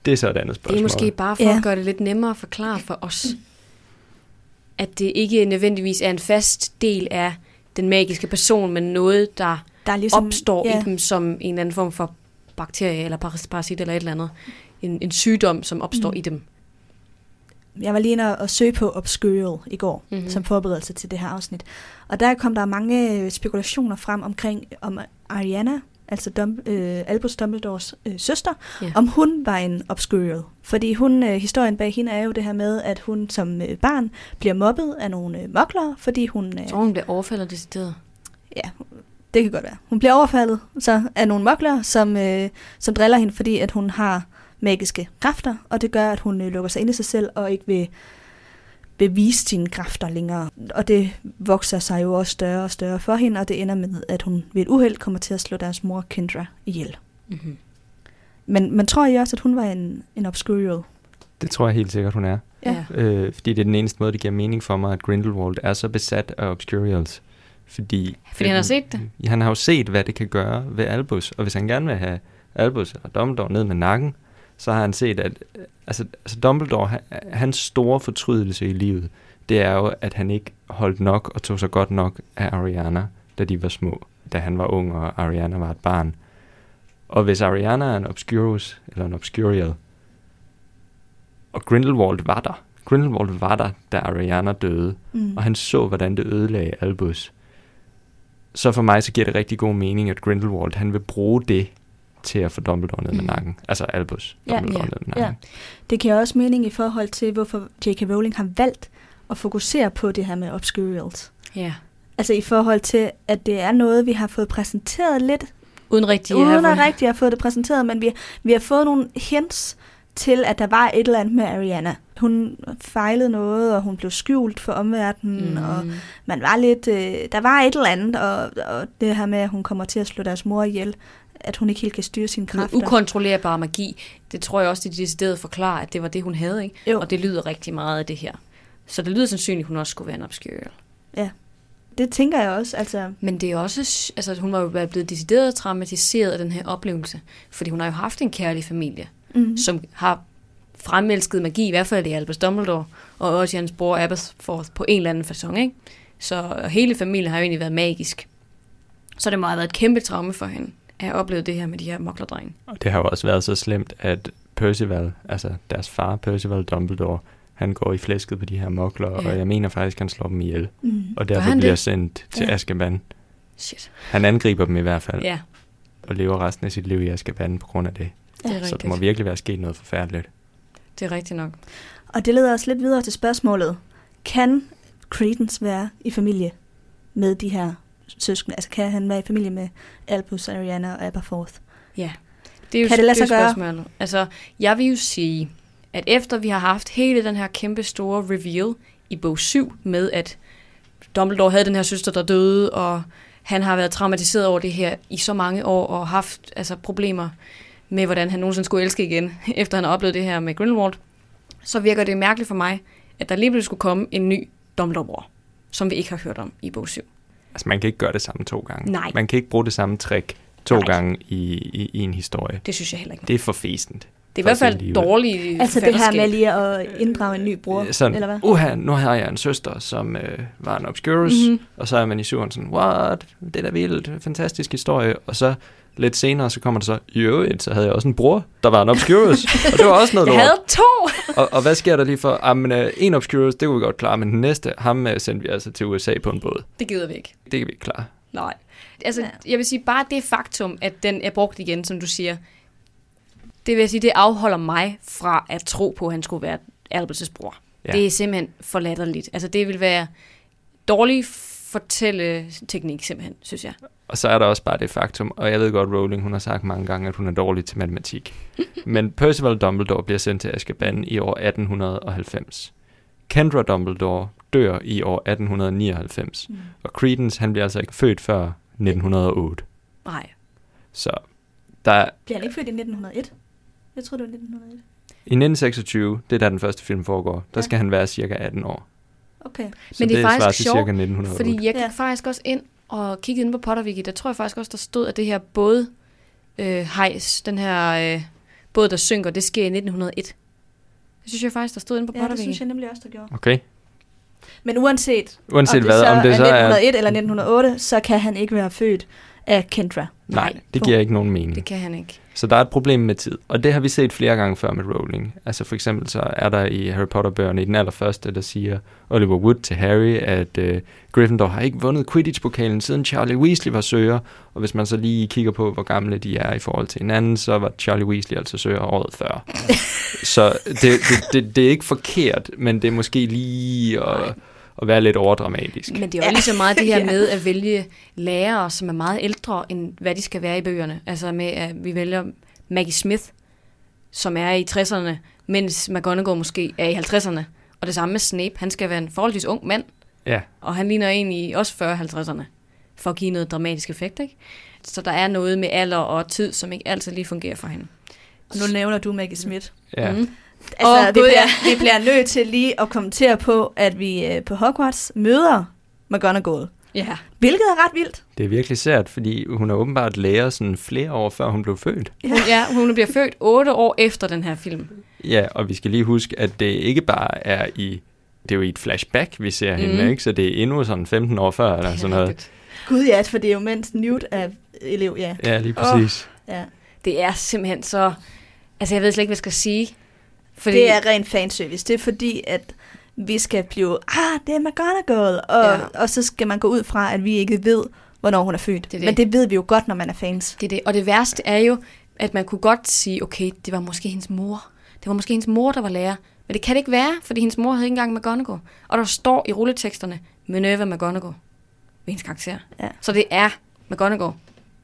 Det er så et andet Det spørgsmål. er måske bare for Ja. at gøre det lidt nemmere at forklare for os, at det ikke nødvendigvis er en fast del af den magiske person, men noget, der Der er ligesom, opstår ja, i dem som en eller anden form for bakterie eller paras- parasit eller et eller andet. En, en sygdom, som opstår Mm. i dem. Jeg var lige inde og- søge på Obscurial i går, Mhm. mm-hmm. som forberedelse til det her afsnit. Og der kom der mange øh, spekulationer frem omkring, om Ariana, altså Dum, øh, Albus Dumbledores øh, søster, Ja. om hun var en Obscurial. Fordi hun, øh, historien bag hende er jo det her med, at hun som øh, barn bliver mobbet af nogle øh, moklere, fordi hun... Øh, tror, hun bliver overfaldet decideret. ja, det kan godt være. Hun bliver overfaldet så af nogle moklere, som, øh, som driller hende, fordi at hun har magiske kræfter, og det gør, at hun øh, lukker sig ind i sig selv og ikke vil bevise sine kræfter længere. Og det vokser sig jo også større og større for hende, og det ender med, at hun ved et uheld kommer til at slå deres mor Kendra ihjel. Mm-hmm. Men man tror I også, at hun var en, en obscurial? Det tror jeg helt sikkert, hun er. Ja. Øh, fordi det er den eneste måde, det giver mening for mig, at Grindelwald er så besat af Obscurials. Fordi, Fordi han har set det. Han har jo set, hvad det kan gøre ved Albus. Og hvis han gerne vil have Albus eller Dumbledore ned med nakken, så har han set, at altså, altså Dumbledore, han- hans store fortrydelse i livet, det er jo, at han ikke holdt nok og tog sig godt nok af Ariana, da de var små. Da han var ung, og Ariana var et barn. Og hvis Ariana er en Obscurus, eller en Obscurial, og Grindelwald var der, Grindelwald var der, da Ariana døde, Mm. og han så, hvordan det ødelagde Albus. Så for mig, så giver det rigtig god mening, at Grindelwald, han vil bruge det til at få Dumbledore ned med Mhm. nakken. Altså Albus, Ja, Dumbledore ja, ned med nakken. ja. Det giver også mening i forhold til, hvorfor J.K. Rowling har valgt at fokusere på det her med obscurials. Ja. Altså i forhold til, at det er noget, vi har fået præsenteret lidt, Uden rigtig uden have- at rigtig have fået det præsenteret, men vi, vi har fået nogle hints til, at der var et eller andet med Ariana. Hun fejlede noget, og hun blev skjult for omverdenen, mm. og man var lidt, øh, der var et eller andet, og, og det her med, at hun kommer til at slå deres mor ihjel, at hun ikke helt kan styre sine Noget kræfter. ukontrollerbar magi. Det tror jeg også, de decideret forklarer, at det var det, hun havde. Ikke? Jo. Og det lyder rigtig meget af det her. Så det lyder sandsynligt, at hun også skulle være en obscurial. Det tænker jeg også, altså... Men det er også, altså hun var jo blevet decideret traumatiseret af den her oplevelse. Fordi hun har jo haft en kærlig familie, Mm. som har fremelsket magi, i hvert fald i Albus Dumbledore, og også i hans bror Aberforth på en eller anden façon, ikke? Så hele familien har jo egentlig været magisk. Så det må have været et kæmpe traume for hende, at have oplevet det her med de her moklerdrenge. Og det har jo også været så slemt, at Percival, altså deres far, Percival Dumbledore, han går i flæsket på de her mokler, Ja. og jeg mener faktisk, han slår dem ihjel. Mm. Og derfor han bliver det? sendt til Ja. Azkaban. Shit. Han angriber dem i hvert fald, Ja, og lever resten af sit liv i Azkaban på grund af det. det er Ja, Så rigtigt. det må virkelig være sket noget forfærdeligt. Det er rigtigt nok. Og det leder os lidt videre til spørgsmålet. Kan Credence være i familie med de her søskende? Altså kan han være i familie med Albus, Ariana og Aberforth? Ja. Det er jo, Kan det lade sig jo gøre? spørgsmålet. Altså, jeg vil jo sige, at efter vi har haft hele den her kæmpe store reveal i bog 7 med, at Dumbledore havde den her søster, der døde, og han har været traumatiseret over det her i så mange år, og haft altså, problemer med, hvordan han nogensinde skulle elske igen, efter han har oplevet det her med Grindelwald, så virker det mærkeligt for mig, at der lige pludselig skulle komme en ny Dumbledore-bror, som vi ikke har hørt om i bog 7. Altså, man kan ikke gøre det samme to gange. Nej. Man kan ikke bruge det samme trick to Nej. gange i, i, i en historie. Det synes jeg heller ikke. Det er for fæsent. Det er i hvert fald dårligt Altså det her med lige at inddrage en ny bror, Øh, Sådan, eller hvad? uha, nu har jeg en søster, som øh, var en obscurus, Mhm. mm-hmm. og så er man i syveren sådan, what, det er da vildt, fantastisk historie, og så lidt senere, så kommer der så, i øvrigt, så havde jeg også en bror, der var en obscurus, og det var også noget Jeg lort. havde to! Og, og hvad sker der lige for? Jamen, øh, en obscurus, det kunne vi godt klare, men den næste, ham øh, sendte vi altså til USA på en båd. Det gider vi ikke. Det kan vi ikke klare. Nej. Altså, Ja. jeg vil sige, bare det faktum, at den er brugt igen, som du siger, det vil jeg sige, det afholder mig fra at tro på, at han skulle være Albus' bror. Ja. Ja. Det er simpelthen for latterligt. Altså, det vil være dårlig fortælleteknik, simpelthen, synes jeg. Og så er der også bare det faktum, og jeg ved godt, Rowling, hun har sagt mange gange, at hun er dårlig til matematik. Men Percival Dumbledore bliver sendt til Azkaban i år 1890. Kendra Dumbledore dør i år 1899. Mm. Og Credence, han bliver altså ikke født før 1908. Nej. Så der, Bliver han ikke født i 1901? Jeg tror, det var 1901. i 1926, det er der den første film foregår, der Ja. skal han være cirka 18 år. Okay. Så Men det er faktisk sjovt, cirka 1908. Fordi jeg gik Ja. faktisk også ind og kiggede ind på Potterwiki, der tror jeg faktisk også, der stod, at det her både øh, hejs, den her øh, båd, der synker, det sker i 1901. Det synes jeg faktisk, der stod inde på Ja, det Pottervingen. synes jeg nemlig også, der gjorde. Okay. Men uanset, Uanset om det hvad, så om det er så er... 1901 eller 1908, så kan han ikke være født af Kendra. Nej, Nej, det giver ikke nogen mening. Det kan han ikke. Så der er et problem med tid, og det har vi set flere gange før med Rowling. Altså for eksempel så er der i Harry Potter-bøgerne i den allerførste, der siger Oliver Wood til Harry, at uh, Gryffindor har ikke vundet Quidditch-pokalen siden Charlie Weasley var søger, og hvis man så lige kigger på, hvor gamle de er i forhold til hinanden, så var Charlie Weasley altså søger året før. så det, det, det, det er ikke forkert, men det er måske lige at, at være lidt overdramatisk. Men det er jo ja. lige så meget det her med at vælge lærere, som er meget ældre, end hvad de skal være i bøgerne. Altså med, at vi vælger Maggie Smith, som er i 60'erne, mens McGonagall måske er i 50'erne. Og det samme med Snape. Han skal være en forholdsvis ung mand, Ja, og han ligner egentlig også 40-50'erne, for at give noget dramatisk effekt, ikke? Så der er noget med alder og tid, som ikke altid lige fungerer for hende. Og nu nævner du Maggie Smith. ja. Mm. Altså, oh, vi, Gud, bliver, vi bliver nødt til lige at kommentere på, at vi øh, på Hogwarts møder McGonagall. Ja. Hvilket er ret vildt. Det er virkelig sært, fordi hun er åbenbart lærer sådan flere år før hun blev født. Hun, ja, hun bliver født otte år efter den her film. Ja, og vi skal lige huske, at det ikke bare er i... Det er jo i et flashback, vi ser mm. hende, Mhm. ikke? Så det er endnu sådan 15 år før, eller sådan noget. rigtigt. Gud ja, for det er jo mens Newt er elev, ja. Ja, lige præcis. ja. Det er simpelthen så... Altså, jeg ved slet ikke, hvad jeg skal sige. Fordi, Det er rent fanservice. Det er fordi, at vi skal blive, ah, det er McGonagall, og, Ja. ja. og så skal man gå ud fra, at vi ikke ved, hvornår hun er født. Det er det. Men det ved vi jo godt, når man er fans. Det er det. Og det værste er jo, at man kunne godt sige, okay, det var måske hendes mor. Det var måske hendes mor, der var lærer. Men det kan det ikke være, fordi hendes mor havde ikke engang McGonagall. Og der står i rulleteksterne, Minerva McGonagall ved hendes karakter. Ja. Så det er McGonagall.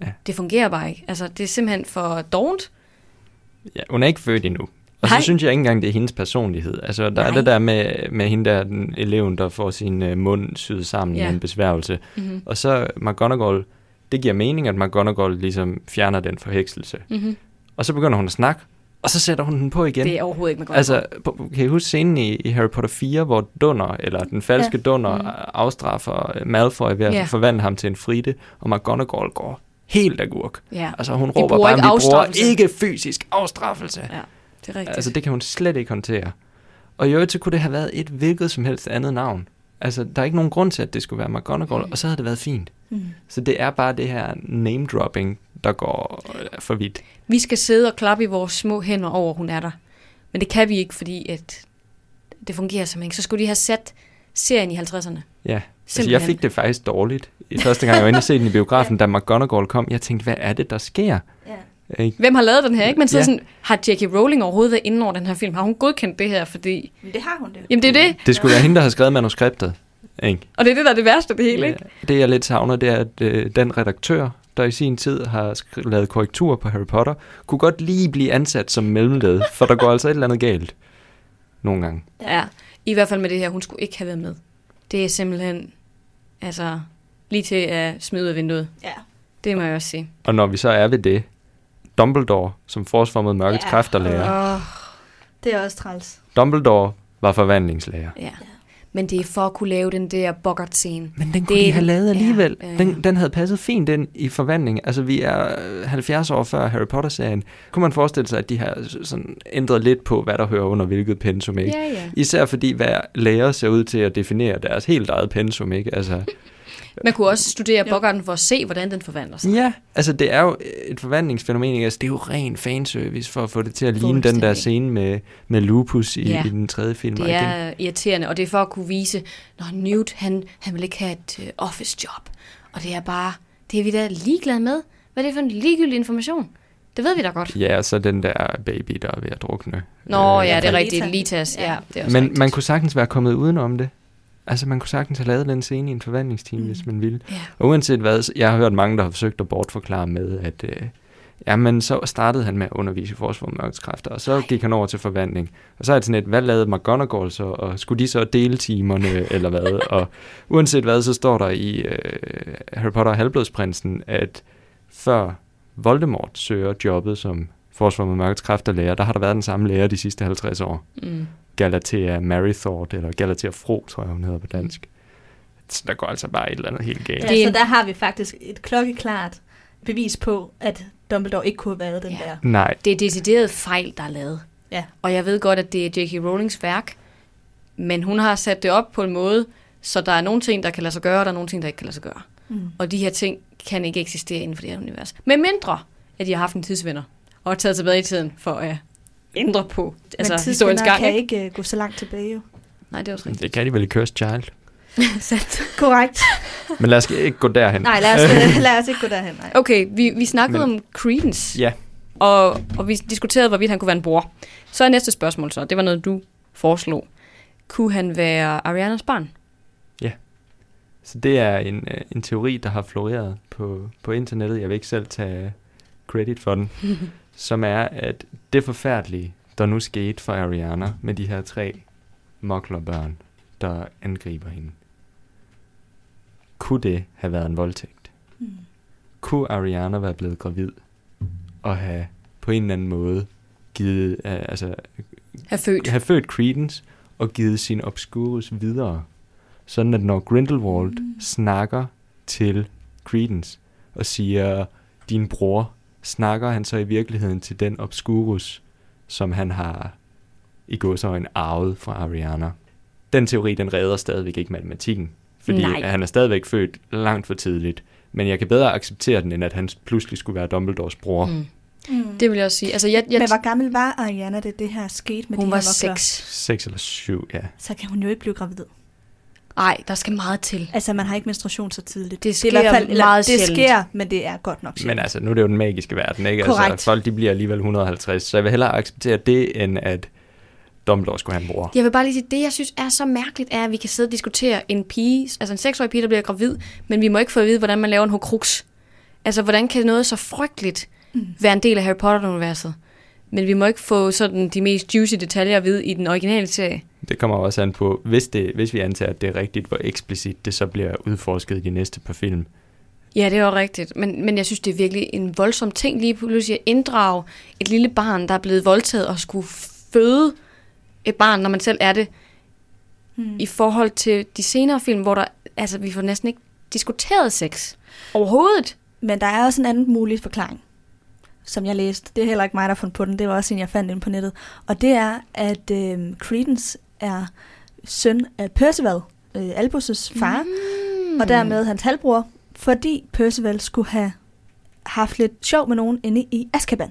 Ja. Det fungerer bare ikke. Altså, det er simpelthen for dovent. Ja, hun er ikke født endnu. Og Nej. så synes jeg ikke engang, det er hendes personlighed. Altså, der Nej. er det der med, med hende der, den eleven, der får sin uh, mund syet sammen Ja. med en besværgelse. Mm-hmm. Og så McGonagall, det giver mening, at McGonagall ligesom fjerner den forhekselse. Mm-hmm. Og så begynder hun at snakke, og så sætter hun den på igen. Det er overhovedet ikke McGonagall. Altså, kan I huske scenen i, i Harry Potter 4, hvor Dunder, eller den falske ja. Dunder, Mm. mm. afstraffer øh, Malfoy ved at Ja. forvandle ham til en frite, og McGonagall går helt agurk. ja, Altså, hun råber bare, ikke vi bruger afstraffelse." ikke fysisk afstraffelse. ja, det er rigtigt. Altså, det kan hun slet ikke håndtere. Og i øvrigt, så kunne det have været et hvilket som helst andet navn. Altså, der er ikke nogen grund til, at det skulle være McGonagall, Mm. og så havde det været fint. Mm. Så det er bare det her name-dropping, der går øh, for vidt. Vi skal sidde og klappe i vores små hænder over, hun er der. Men det kan vi ikke, fordi at det fungerer simpelthen ikke. Så skulle de have sat serien i 50'erne. Ja, altså, jeg fik det faktisk dårligt. I første gang, jeg var inde og se den i biografen, da McGonagall kom, jeg tænkte, hvad er det, der sker? Ja. Ikke? Hvem har lavet den her, ikke? Men så Ja. ja. sådan, har J.K. Rowling overhovedet været inde over den her film? Har hun godkendt det her? Fordi, Men det har hun det. jamen det er det, Det skulle være hende, der har skrevet manuskriptet. Ikke? og det er det, der er det værste af det hele, ikke? Det, jeg lidt savner, det er, at øh, den redaktør, der i sin tid har skri- lavet korrektur på Harry Potter, kunne godt lige blive ansat som mellemled, for der går altså et eller andet galt. Nogle gange. Ja, i hvert fald med det her, hun skulle ikke have været med. Det er simpelthen, altså, lige til at smide ud af vinduet. Ja. Det må jeg også sige. Og når vi så er ved det, Dumbledore, som forsformede mørkets Ja. ja. kræfter lærer. Åh, Det er også træls. Dumbledore var forvandlingslærer. ja. Men det er for at kunne lave den der boggart-scene. Men den kunne Det- de have lavet alligevel. ja, Ja, ja, ja, ja. Den, den havde passet fint ind i forvandling. Altså, vi er øh, 70 år før Harry Potter-serien. Kunne man forestille sig, at de har sådan ændret lidt på, hvad der hører under hvilket pensum, ikke? Ja, ja. Især fordi hver lærer ser ud til at definere deres helt eget pensum, ikke? Altså, Man kunne også studere Jo. boggarten for at se, hvordan den forvandler sig. ja, altså det er jo et forvandlingsfænomen? Altså, det er jo ren fanservice for at få det til at ligne den der scene med, med Lupus i, Ja. ja. i den tredje film. Det igen. er irriterende, og det er for at kunne vise, når Newt, han, han vil ikke have et uh, office job. Og det er bare, det er vi da ligeglade med. Hvad er det for en ligegyldig information? Det ved vi da godt. Ja, og så den der baby, der er ved at drukne. Nå Øh, ja, det er rigtigt. Lita. Litas, ja. Ja. det er også Men rigtigt. man kunne sagtens være kommet udenom det. Altså, man kunne sagtens have lavet den scene i en forvandlingsteam, Mm. hvis man ville. Ja. Og uanset hvad, jeg har hørt mange, der har forsøgt at bortforklare med, at øh, jamen, så startede han med at undervise i forsvar mod mørkets kræfter, og så gik han over til forvandling. Og så er det sådan et, hvad lavede McGonagall så, og skulle de så dele timerne, eller hvad? Og uanset hvad, så står der i øh, Harry Potter og Halvblodsprinsen, at før Voldemort søger jobbet som forsvar mod mørkets kræfter lærer, der har der været den samme lærer de sidste 50 år. Mm. Galatea Marythort, eller Galatea Fro, tror jeg, hun hedder på dansk. Så der går altså bare et eller andet helt galt. Ja, Det er så der har vi faktisk et klokkeklart bevis på, at Dumbledore ikke kunne have været den Ja. der. Nej, Det er decideret fejl, der er lavet. Ja. Og jeg ved godt, at det er J.K. Rowlings værk, men hun har sat det op på en måde, så der er nogle ting, der kan lade sig gøre, og der er nogle ting, der ikke kan lade sig gøre. Mm. Og de her ting kan ikke eksistere inden for det her univers. Med mindre, at de har haft en tidsvinder, og taget tilbage i tiden for at ændre på altså, Men historiens gang. kan Ikke? ikke uh, gå så langt tilbage jo. Nej, det er også rigtigt. det kan de vel i Cursed Child. Sandt. Korrekt. Men lad os ikke gå derhen. Nej, lad os, øh, lad os ikke gå derhen. Nej. Okay, vi, vi snakkede Men- om Credence, Ja, og, og vi diskuterede, hvorvidt han kunne være en bror. Så er næste spørgsmål så, det var noget, du foreslog. Kunne han være Arianas barn? så det er en, øh, en teori, der har floreret på, på internettet. Jeg vil ikke selv tage credit for den. som er, at det forfærdelige, der nu skete for Ariana med de her tre moklerbørn, der angriber hende. Kunne det have været en voldtægt? Mm. Kunne Ariana være blevet gravid og have på en eller anden måde givet, øh, altså, Har født. have født Credence og givet sin Obscurus videre. Sådan at når Grindelwald mm. snakker til Credence og siger, din bror, snakker han så i virkeligheden til den Obscurus, som han har i gåsøjne arvet fra Ariana. Den teori, den redder stadigvæk ikke matematikken, fordi Nej. han er stadigvæk født langt for tidligt. Men jeg kan bedre acceptere den, end at han pludselig skulle være Dumbledores bror. Mm. Mm. Det vil jeg også sige. Altså, jeg, jeg, Men hvor gammel var Ariana, det det her skete med hun de var her vokler? seks. Seks eller syv, ja. Så kan hun jo ikke blive gravid. Nej, der skal meget til. Altså, man har ikke menstruation så tidligt. Det er i sker hvert fald, eller, meget Det sjældent. sker, men det er godt nok sjældent. Men altså, nu er det jo den magiske verden, ikke? Korrekt. Altså, folk de bliver alligevel 150, så jeg vil hellere acceptere det, end at Dumbledore skulle have en bror. Jeg vil bare lige sige, det jeg synes er så mærkeligt, er, at vi kan sidde og diskutere en pige, altså en seksårig pige, der bliver gravid, men vi må ikke få at vide, hvordan man laver en hokrux. Altså, hvordan kan noget så frygteligt Mm. være en del af Harry Potter-universet? Men vi må ikke få sådan de mest juicy detaljer at vide i den originale serie. Det kommer også an på, hvis, det, hvis vi antager, at det er rigtigt, hvor eksplicit det så bliver udforsket i de næste par film. Ja, det er jo rigtigt. Men, men jeg synes, det er virkelig en voldsom ting lige pludselig at inddrage et lille barn, der er blevet voldtaget og skulle føde et barn, når man selv er det, Hmm. i forhold til de senere film, hvor der, altså, vi får næsten ikke diskuteret sex overhovedet. Men der er også en anden mulig forklaring, som jeg læste. Det er heller ikke mig, der har fundet på den. Det var også en, jeg fandt inde på nettet. Og det er, at øh, Credence er søn af Percival, øh, Albus' far, mm. og dermed hans halvbror, fordi Percival skulle have haft lidt sjov med nogen inde i Azkaban.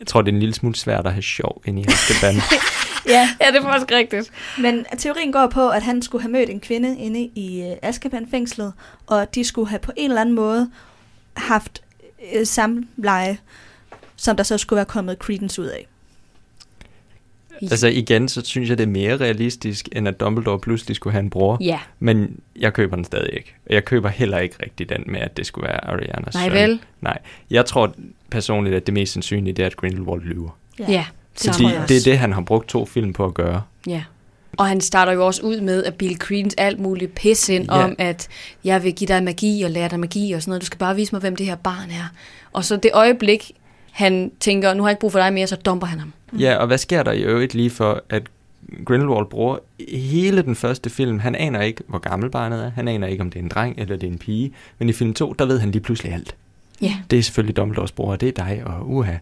Jeg tror, det er en lille smule svært at have sjov ind i Azkaban. Ja, Ja, det er faktisk rigtigt. men teorien går på, at han skulle have mødt en kvinde inde i øh, Azkaban-fængslet, og de skulle have på en eller anden måde haft øh, samleje, som der så skulle være kommet Credence ud af. Altså igen, så synes jeg, det er mere realistisk, end at Dumbledore pludselig skulle have en bror. Ja, Men jeg køber den stadig ikke. Og Jeg køber heller ikke rigtig den med, at det skulle være Arianas nej søn. vel? Jeg tror personligt, at det mest sandsynlige det er, at Grindelwald lyver. Ja, ja det det Fordi tror jeg det er det, han har brugt to film på at gøre. Ja. Og han starter jo også ud med at Bill Credence alt muligt pis ind Ja. om, at jeg vil give dig magi og lære dig magi og sådan noget. Du skal bare vise mig, hvem det her barn er. Og så det øjeblik, han tænker, nu har jeg ikke brug for dig mere, så dumper han ham. Ja, og hvad sker der i øvrigt lige for, at Grindelwald bruger hele den første film, han aner ikke, hvor gammel barnet er, han aner ikke, om det er en dreng eller det er en pige, men i film 2, der ved han lige pludselig alt. Ja. Det er selvfølgelig Dumbledores bror, og det er dig, og uha.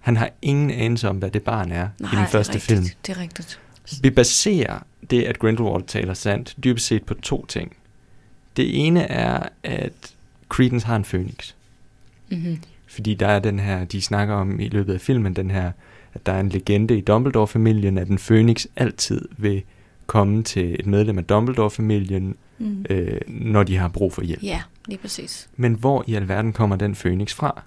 Han har ingen anelse om, hvad det barn er Nej, i den første det er rigtigt. film. Det er rigtigt. Vi baserer det, at Grindelwald taler sandt, dybest set på to ting. Det ene er, at Credence har en fønix. Mm-hmm. Fordi der er den her, de snakker om i løbet af filmen, den her, at der er en legende i Dumbledore-familien, at en fønix altid vil komme til et medlem af Dumbledore-familien, Mm. øh, når de har brug for hjælp. Ja, lige præcis. Men hvor i alverden kommer den fønix fra?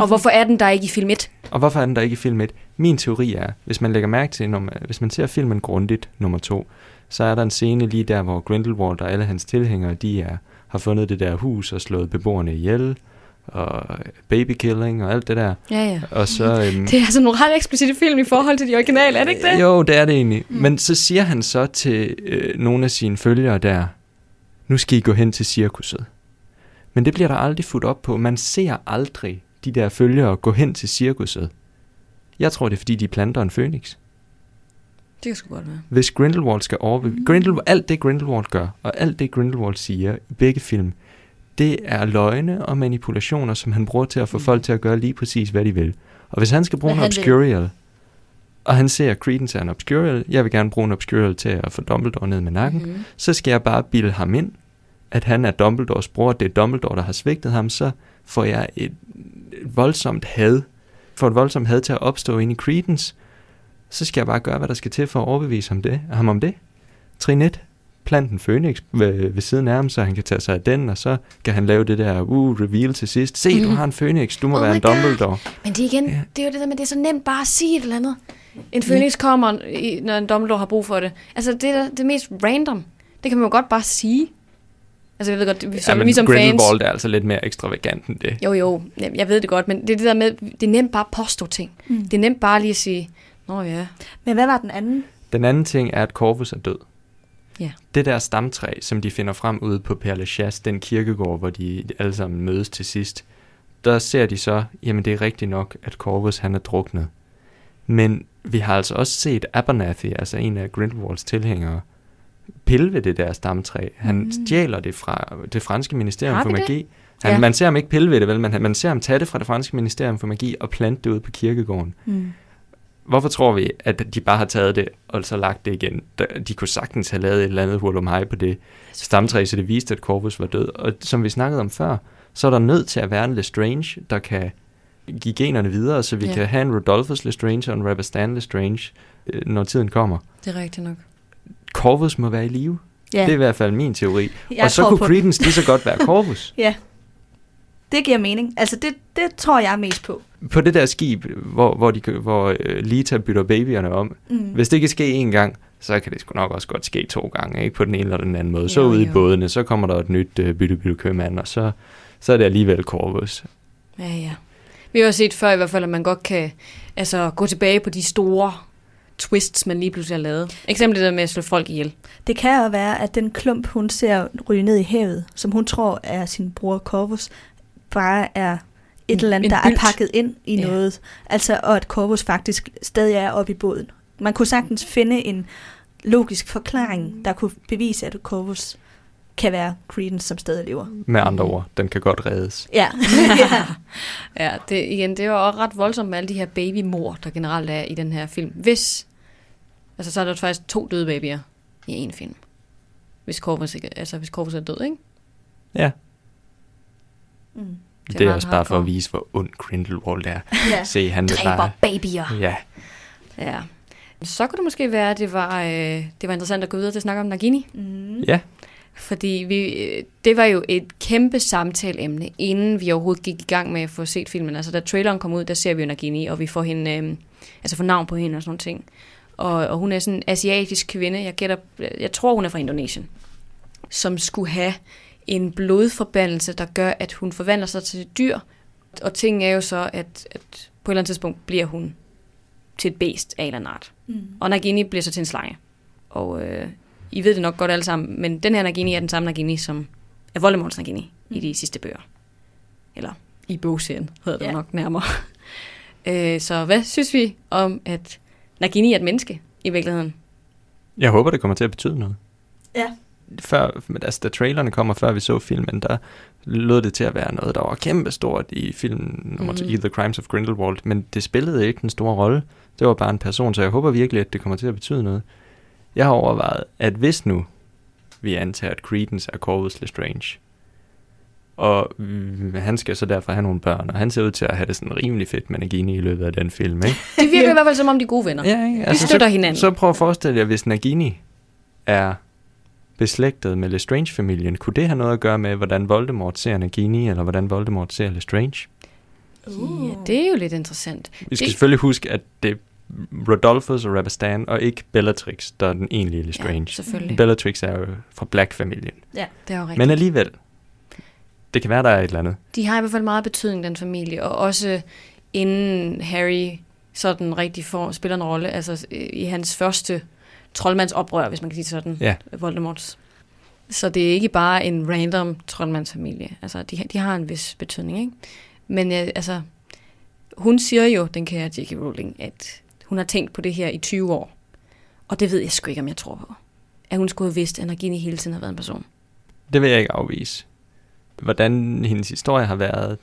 Og hvorfor er den der ikke i film 1? Og hvorfor er den der ikke i film 1? Min teori er, hvis man lægger mærke til, nummer, hvis man ser filmen grundigt, nummer 2, så er der en scene lige der, hvor Grindelwald og alle hans tilhængere, de er, har fundet det der hus og slået beboerne ihjel, og babykilling og alt det der. Ja, ja. Og så... Øhm, Det er altså nogle ret eksplicite film i forhold til de originale, er det ikke det? Jo, det er det egentlig. Mm. Men så siger han så til øh, nogle af sine følgere der, nu skal I gå hen til cirkuset. Men det bliver der aldrig fuldt op på. Man ser aldrig de der følgere gå hen til cirkuset. Jeg tror, det er, fordi de planter en fønix. Det kan sgu godt være. Hvis Grindelwald skal overbevise... Grindelwald, alt det Grindelwald gør, og alt det Grindelwald siger i begge film, det er løgne og manipulationer, som han bruger til at få Mm. folk til at gøre lige præcis, hvad de vil. Og hvis han skal bruge Hvad en vil. obscurial, og han ser Credence er en obscurial, jeg vil gerne bruge en obscurial til at få Dumbledore ned med nakken, Mhm. så skal jeg bare bilde ham ind, at han er Dumbledores bror, at det er Dumbledore, der har svigtet ham, så får jeg et, voldsomt had, får et voldsomt had til at opstå inde i Credence, så skal jeg bare gøre, hvad der skal til for at overbevise ham, det, ham om det. Trin 1. Plant en Phoenix ved, ved siden af ham, så han kan tage sig af den, og så kan han lave det der uh, reveal til sidst. Se, du Mhm. har en Phoenix, du må Oh være en God. Dumbledore. Men det er igen, Ja. ja. det er jo det der med, det er så nemt bare at sige et eller andet. En Phoenix kommer, i- når en Dumbledore har brug for det. Altså, det er det mest random. Det kan man jo godt bare sige. Altså, jeg ved godt, det- Ja, som, men vi som fans... Er altså lidt mere ekstravagant end det. Jo, jo, jeg ved det godt, men det er det der med, det er nemt bare at påstå ting. Mm. Det er nemt bare lige at sige, nå ja, Men hvad var den anden? Den anden ting er, at Corvus er død. Ja. Det der stamtræ, som de finder frem ude på Père Lachaise, den kirkegård, hvor de alle sammen mødes til sidst, der ser de så, jamen det er rigtigt nok, at Corvus han er druknet. Men vi har altså også set Abernathy, altså en af Grindelwalds tilhængere, pille ved det der stamtræ. Han Mm. stjæler det fra det franske ministerium for vi det? magi. Han, Ja. Man ser ham ikke pille ved det, vel? Man, man ser ham tage det fra det franske ministerium for magi og plante det ude på kirkegården. Mm. Hvorfor tror vi, at de bare har taget det, og så lagt det igen? De kunne sagtens have lavet et eller andet hurlumhej på det stamtræ, så det viste, at Corvus var død. Og som vi snakkede om før, så er der nødt til at være en Lestrange, der kan give generne videre, så vi Ja. kan have en Rodolphus Lestrange og en Rabastan Lestrange, øh, når tiden kommer. det er rigtigt nok. Corvus må være i live. Ja, Det er i hvert fald min teori. jeg og så kunne Credence lige så godt være Corvus. Ja, det giver mening. Altså, det, det tror jeg mest på. På det der skib, hvor, hvor, de, hvor øh, Lita bytter babyerne om, Mm. Hvis det kan ske en gang, så kan det sgu nok også godt ske to gange, ikke på den ene eller den anden måde. Så Jo, ude i jo. bådene, så kommer der et nyt øh, bytte bytte købmand, og så, så er det alligevel Corvus. Ja, ja. Vi har jo set før i hvert fald, at man godt kan altså, gå tilbage på de store twists, man lige pludselig har lavet. Eksempel det der med at slå folk ihjel. Det kan jo være, at den klump, hun ser ryge ned i havet, som hun tror er sin bror Corvus, bare er et eller andet, en der er bylt. pakket ind i Ja. noget. Altså, og at Corvus faktisk stadig er oppe i båden. Man kunne sagtens finde en logisk forklaring, der kunne bevise, at Corvus kan være Credence, som stadig lever. Med andre ord, den kan godt reddes. Ja. ja. Ja, det, igen, det er jo også ret voldsomt med alle de her babymor, der generelt er i den her film. Hvis, altså så er der faktisk to døde babyer i en film. Hvis Corvus, ikke, altså hvis Corvus er død, ikke? Ja, Mm. det, er det er også bare for at vise, hvor ond Grindelwald er. ja. Se, han Dræber bare... babyer. Ja, Ja. Så kunne det måske være, at det var, øh, det var interessant at gå videre til at snakke om Nagini. Mm. ja. Fordi vi, øh, det var jo et kæmpe samtaleemne, inden vi overhovedet gik i gang med at få set filmen. Altså da traileren kom ud, der ser vi jo Nagini, og vi får hende, øh, altså får navn på hende og sådan nogle ting. Og, og hun er sådan en asiatisk kvinde, jeg gætter, jeg tror hun er fra Indonesien, som skulle have en blodforbandelse, der gør, at hun forvandler sig til et dyr. Og ting er jo så, at, at på et eller andet tidspunkt bliver hun til et bæst af en eller anden art. Mm. Og Nagini bliver så til en slange. Og øh, I ved det nok godt alle sammen, men den her Nagini er den samme Nagini, som er Voldemorts Nagini mm. i de sidste bøger. Eller i bogserien, hedder det Ja. ja. nok nærmere. øh, så hvad synes vi om, at Nagini er et menneske i virkeligheden? Jeg håber, det kommer til at betyde noget. Ja. Før, altså, da trailerne kommer, før vi så filmen, der lød det til at være noget, der var kæmpestort i filmen nummer Mhm. mm. The Crimes of Grindelwald, men det spillede ikke den store rolle. Det var bare en person, så jeg håber virkelig, at det kommer til at betyde noget. Jeg har overvejet, at hvis nu vi antager, at Credence er Corvus Lestrange, og mm, han skal så derfor have nogle børn, og han ser ud til at have det sådan rimelig fedt med Nagini i løbet af den film, ikke? Det virker i hvert fald som om de er gode venner. Ja, ikke? De støtter så, hinanden. Så prøv at forestille jer, hvis Nagini er beslægtet med Lestrange-familien, kunne det have noget at gøre med, hvordan Voldemort ser Nagini, eller hvordan Voldemort ser Lestrange? Uh. Ja, det er jo lidt interessant. Vi skal Det- selvfølgelig huske, at det er Rodolphus og Rabastan, og ikke Bellatrix, der er den egentlige Lestrange. Ja, selvfølgelig. Bellatrix er jo fra Black-familien. Det er jo rigtigt. Men alligevel, det kan være, der er et eller andet. De har i hvert fald meget betydning, den familie, og også inden Harry sådan rigtig får, spiller en rolle, altså øh, i hans første troldmandsoprør, hvis man kan sige sådan, Ja. Voldemorts. Så det er ikke bare en random troldmandsfamilie. Altså, de, de har en vis betydning, ikke? Men øh, altså, hun siger jo, den kære J.K. Rowling, at hun har tænkt på det her i 20 år. Og det ved jeg sgu ikke, om jeg tror på. At hun skulle have vidst, at Nagini hele tiden har været en person. Det vil jeg ikke afvise. hvordan hendes historie har været,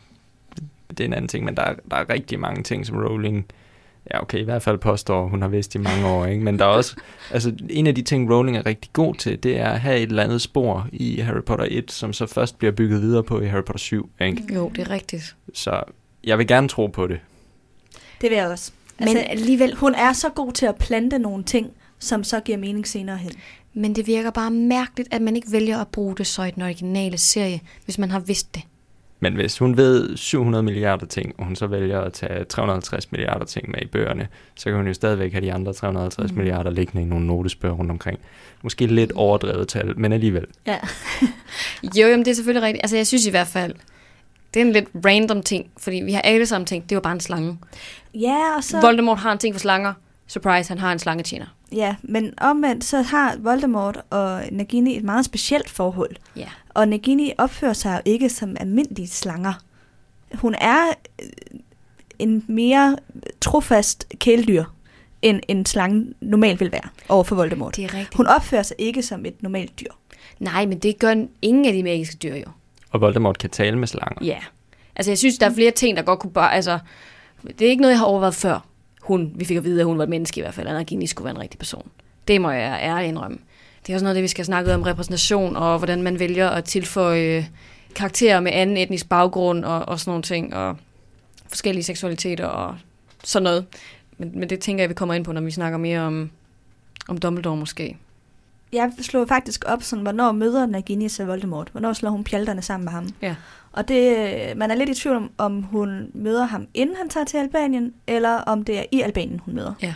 det er en anden ting, men der er, der er rigtig mange ting, som Rowling, ja okay, i hvert fald påstår, hun har vidst i mange år, ikke? men der er også, altså en af de ting, Rowling er rigtig god til, det er at have et eller andet spor i Harry Potter 1, som så først bliver bygget videre på i Harry Potter 7, ikke? Jo, det er rigtigt. Så jeg vil gerne tro på det. Det vil jeg også. Men Altså, alligevel, hun er så god til at plante nogle ting, som så giver mening senere hen. men det virker bare mærkeligt, at man ikke vælger at bruge det så i den originale serie, hvis man har vidst det. Men hvis hun ved 700 milliarder ting, og hun så vælger at tage 350 milliarder ting med i bøgerne, så kan hun jo stadigvæk have de andre 350 mm. milliarder liggende i nogle notesbøger rundt omkring. Måske lidt overdrevet tal, men alligevel. Ja. Jo, jamen, det er selvfølgelig rigtigt. Altså, jeg synes i hvert fald, det er en lidt random ting, fordi vi har alle sammen tænkt, det var bare en slange. ja, og så... Voldemort har en ting for slanger. Surprise, han har en slangetjener. Ja, men omvendt så har Voldemort og Nagini et meget specielt forhold. Ja. Og Nagini opfører sig jo ikke som almindelige slanger. Hun er øh, en mere trofast kæledyr, end en slange normalt vil være over for Voldemort. Det er rigtigt. Hun opfører sig ikke som et normalt dyr. Nej, men det gør ingen af de magiske dyr jo. Og Voldemort kan tale med slanger. Ja. Altså, jeg synes, der er flere ting, der godt kunne bare... Altså, det er ikke noget, jeg har overvejet før. Hun, vi fik at vide, at hun var et menneske i hvert fald, og Nagini skulle være en rigtig person. Det må jeg ærligt indrømme. Det er også noget det, vi skal snakke om repræsentation, og hvordan man vælger at tilføje karakterer med anden etnisk baggrund, og, og sådan nogle ting, og forskellige seksualiteter, og sådan noget. Men, men det tænker jeg, vi kommer ind på, når vi snakker mere om, om Dumbledore måske. Jeg slog faktisk op, sådan, hvornår møder Nagini Voldemort? Hvornår slår hun pjalterne sammen med ham? Ja. Og det, man er lidt i tvivl om, om hun møder ham, inden han tager til Albanien, eller om det er i Albanien, hun møder. Ja.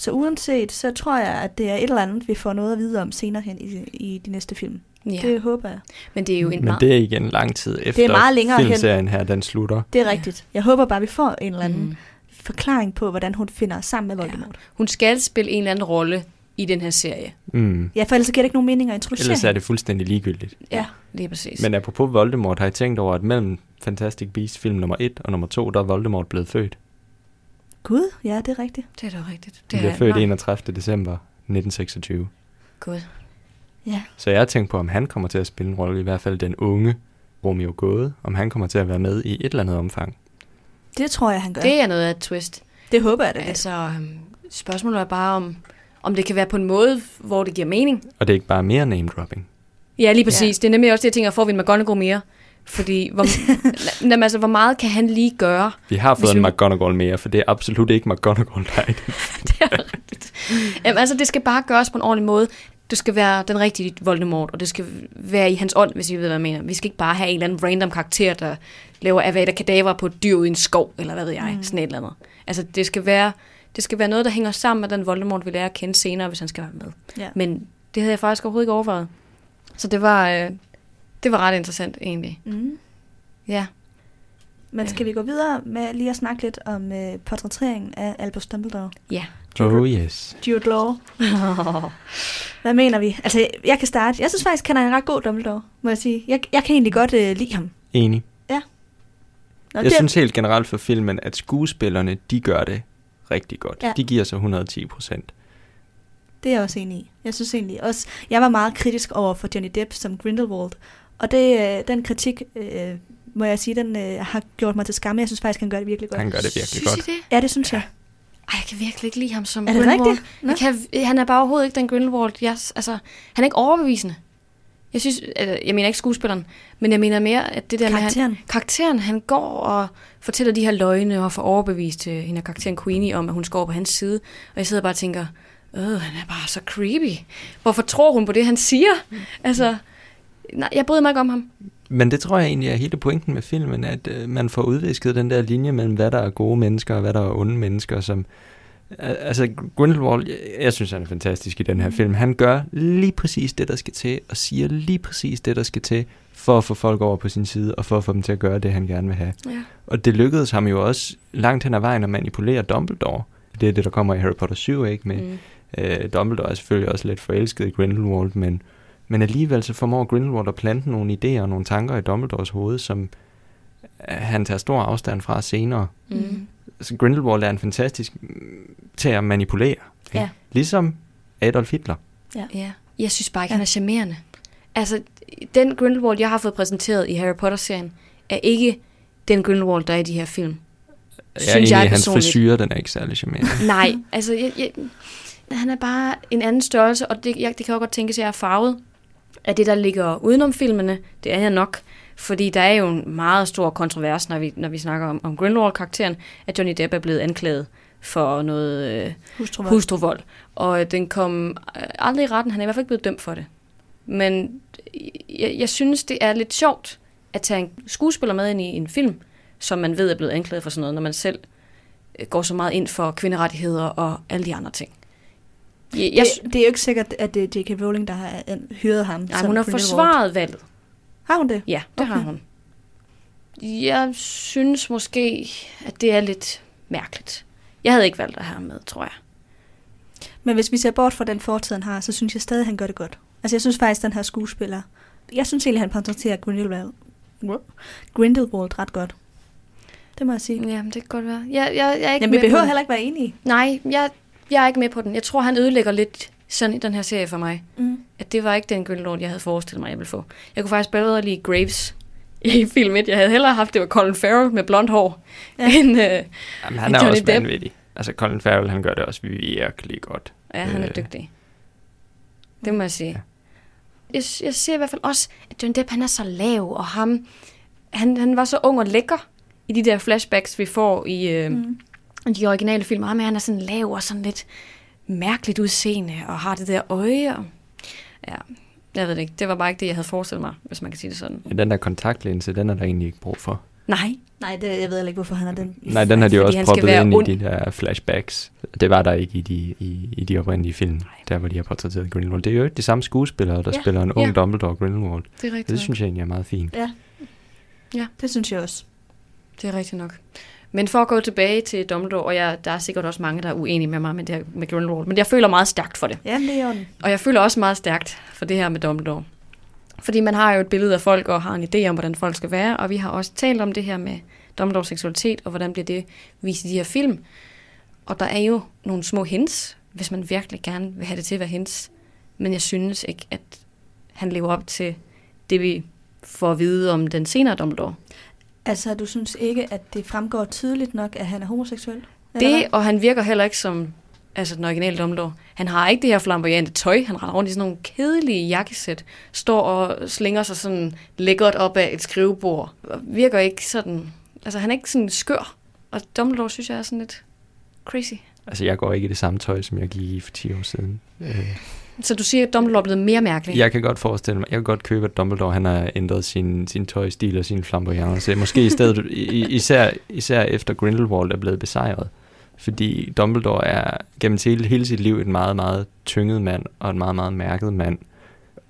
Så uanset, så tror jeg, at det er et eller andet, vi får noget at vide om senere hen i, i de næste film. ja. Ja. Det håber jeg. Men det er jo en Men meget... det er igen lang tid efter meget længere hen. filmserien her, den slutter. Det er rigtigt. Jeg håber bare, vi får en eller anden Mm. forklaring på, hvordan hun finder sammen med Voldemort. Hun skal spille en eller anden rolle i den her serie. Mm. Ja, for ellers giver det ikke nogen mening at introducere Ellers er det fuldstændig ligegyldigt. Ja. Lige præcis. Men apropos Voldemort, har I tænkt over, at mellem Fantastic Beasts film nummer 1 og nummer 2, der er Voldemort blevet født. Gud, ja, det er rigtigt. Det er da rigtigt. Det bliver er, født nej, 31. december 1926. Gud. Ja. Så jeg har tænkt på, om han kommer til at spille en rolle, i hvert fald den unge Romeo Gåde, om han kommer til at være med i et eller andet omfang. Det tror jeg, han gør. Det er noget af et twist. det håber jeg da. Altså, øhm, spørgsmålet er bare, om, om det kan være på en måde, hvor det giver mening. Og det er ikke bare mere name dropping. Ja, lige præcis. Ja. Det er nemlig også det, jeg tænker, får vi en McGonagall mere? Fordi, hvor, jamen, altså, hvor meget kan han lige gøre? Vi har fået en vi- McGonagall mere, for det er absolut ikke McGonagall, der er i den. det er rigtigt. Jamen, altså, det skal bare gøres på en ordentlig måde. Det skal være den rigtige Voldemort, og det skal være i hans ånd, hvis I ved, hvad jeg mener. Vi skal ikke bare have en eller anden random karakter, der laver Avada Kedavra på et dyr ude i en skov, eller hvad ved jeg, mm. sådan et eller andet. Altså, det skal være, det skal være noget, der hænger sammen med den Voldemort, vi lærer at kende senere, hvis han skal være med. Ja. Men det havde jeg faktisk overhovedet ikke overvejet. Så det var, øh, det var ret interessant, egentlig. Mm. Ja. Men skal vi gå videre med lige at snakke lidt om øh, portrætteringen af Albus Dumbledore? Ja. Oh yes. Jude Law. Hvad mener vi? Altså, jeg kan starte. Jeg synes faktisk, han er en ret god Dumbledore, må jeg sige. Jeg, jeg kan egentlig godt øh, lide ham. Enig. Nå, Jeg det, synes helt generelt for filmen, at skuespillerne, de gør det rigtig godt. Ja. De giver sig 110 procent. det er jeg også enig i. Jeg synes egentlig også, jeg var meget kritisk over for Johnny Depp som Grindelwald. Og det, øh, den kritik, øh, må jeg sige, den øh, har gjort mig til skamme. Jeg synes faktisk, han gør det virkelig godt. Han gør det virkelig Synes godt. I det? Ja, det synes jeg. Ej, jeg kan virkelig ikke lide ham som Er det Grindelwald. Jeg kan, han er bare overhovedet ikke den Grindelwald. Jeg, altså, han er ikke overbevisende. Jeg synes, altså, jeg mener ikke skuespilleren, men jeg mener mere, at det der med, Karakteren. han, karakteren, han går og fortæller de her løgne og får overbevist øh, hende af karakteren Queenie om, at hun skal over på hans side. Og jeg sidder bare og tænker, øh, han er bare så creepy. Hvorfor tror hun på det, han siger? Altså, nej, jeg bryder mig ikke om ham. Men det tror jeg egentlig er hele pointen med filmen, at øh, man får udvisket den der linje mellem, hvad der er gode mennesker og hvad der er onde mennesker, som... Al- Altså, Grindelwald, jeg, jeg synes, han er fantastisk i den her film. Han gør lige præcis det, der skal til, og siger lige præcis det, der skal til, for at få folk over på sin side, og for at få dem til at gøre det, han gerne vil have. Ja. Og det lykkedes ham jo også langt hen ad vejen at manipulere Dumbledore. Det er det, der kommer i Harry Potter 7, ikke? Med, Mm. Øh, Dumbledore er selvfølgelig også lidt forelsket i Grindelwald, men, men alligevel så formår Grindelwald at plante nogle idéer og nogle tanker i Dumbledores hoved, som øh, han tager stor afstand fra senere. Mm. Så Grindelwald er en fantastisk mm, til at manipulere. Ja. Ligesom Adolf Hitler. Ja. Jeg synes bare ikke, Ja. ja. han er charmerende. Altså, den Grindelwald, jeg har fået præsenteret i Harry Potter-serien, er ikke den Grindelwald, der er i de her film. Jeg er enig, hans personligt. frisyr, den er ikke særlig charmerende. Nej, altså, jeg, jeg, han er bare en anden størrelse, og det, jeg, det kan jo godt tænkes, at jeg er farvet af det, der ligger udenom filmene. Det er jeg nok, fordi der er jo en meget stor kontrovers, når vi, når vi snakker om, om Grindelwald-karakteren, at Johnny Depp er blevet anklaget for noget øh, Hustruvold. hustruvold. Og øh, den kom øh, aldrig i retten. Han er i hvert fald ikke blevet dømt for det. Men jeg, jeg synes, det er lidt sjovt at tage en skuespiller med ind i en film, som man ved er blevet anklaget for sådan noget, når man selv øh, går så meget ind for kvinderettigheder og alle de andre ting. Jeg, jeg, det, det er jo ikke sikkert, at det er J.K. Rowling, der har hyret ham. nej, hun har forsvaret valget. Har hun det? Ja, det okay. har hun. Jeg synes måske, at det er lidt mærkeligt. Jeg havde ikke valgt at have ham med, tror jeg. Men hvis vi ser bort fra den fortid, han har, så synes jeg stadig, han gør det godt. Altså, jeg synes faktisk, den her skuespiller... Jeg synes egentlig, han portrætterer Grindelwald, Grindelwald ret godt. Det må jeg sige. Ja, det kan godt være. Jeg, jeg, jeg er ikke Jamen, vi med behøver den. heller ikke være enige. Nej, jeg, jeg er ikke med på den. Jeg tror, han ødelægger lidt sådan i den her serie for mig. Mm. At det var ikke den Grindelwald, jeg havde forestillet mig, jeg ville få. Jeg kunne faktisk bedre lide Graves i film 1. Jeg havde hellere haft, det var Colin Farrell med blondt hår, Ja. ja. end... Øh, Jamen, han er Johnny også Depp. vanvittig. Altså, Colin Farrell, han gør det også virkelig godt. ja, han er Øh. dygtig. Det må jeg sige. Jeg, jeg ser i hvert fald også, at Johnny Depp, han er så lav, og ham... Han, han var så ung og lækker i de der flashbacks, vi får i øh, Mm. De originale film. Ham, han er sådan lav og sådan lidt mærkeligt udseende, og har det der øje. Og, ja, jeg ved det ikke. Det var bare ikke det, jeg havde forestillet mig, hvis man kan sige det sådan. Ja, den der kontaktlinse, den er der egentlig ikke brug for. Nej, Nej, det, jeg ved heller ikke, hvorfor han har den. Nej, den har de jo også proppet ind ond. i de der flashbacks. Det var der ikke i de, i, i de oprindelige film, der hvor de har portrætteret Grindelwald. Det er jo ikke de samme skuespillere, der Ja, spiller en ung ja. Dumbledore Grindelwald. det er rigtigt Det nok. synes jeg egentlig er meget fint. Ja. Det synes jeg også. Det er rigtigt nok. Men for at gå tilbage til Dumbledore, og jeg, der er sikkert også mange, der er uenige med mig med, det her, med Grindelwald, men jeg føler meget stærkt for det. Ja, det er. Og jeg føler også meget stærkt for det her med Dumbledore. Fordi man har jo et billede af folk og har en idé om, hvordan folk skal være, og vi har også talt om det her med Dumbledores seksualitet, og hvordan bliver det vist i de her film. Og der er jo nogle små hints, hvis man virkelig gerne vil have det til at være hints. Men jeg synes ikke, at han lever op til det, vi får at vide om den senere Dumbledore. Altså, du synes ikke, at det fremgår tydeligt nok, at han er homoseksuel? Det, og han virker heller ikke som altså den originale Dumbledore. Han har ikke det her flamboyante tøj. Han render rundt i sådan nogle kedelige jakkesæt. Står og slinger sig sådan lækkert op af et skrivebord. Virker ikke sådan... Altså, han er ikke sådan skør. Og Dumbledore synes jeg er sådan lidt crazy. Altså, jeg går ikke i det samme tøj, som jeg gik i for 10 år siden. Øh, så du siger, at Dumbledore er blevet mere mærkelig? jeg kan godt forestille mig, jeg kan godt købe, at Dumbledore han har ændret sin, sin tøjstil og sin flamboyance. Måske i stedet, især, især efter Grindelwald er blevet besejret. Fordi Dumbledore er gennem hele, hele sit liv en meget, meget tynget mand og en meget, meget mærket mand.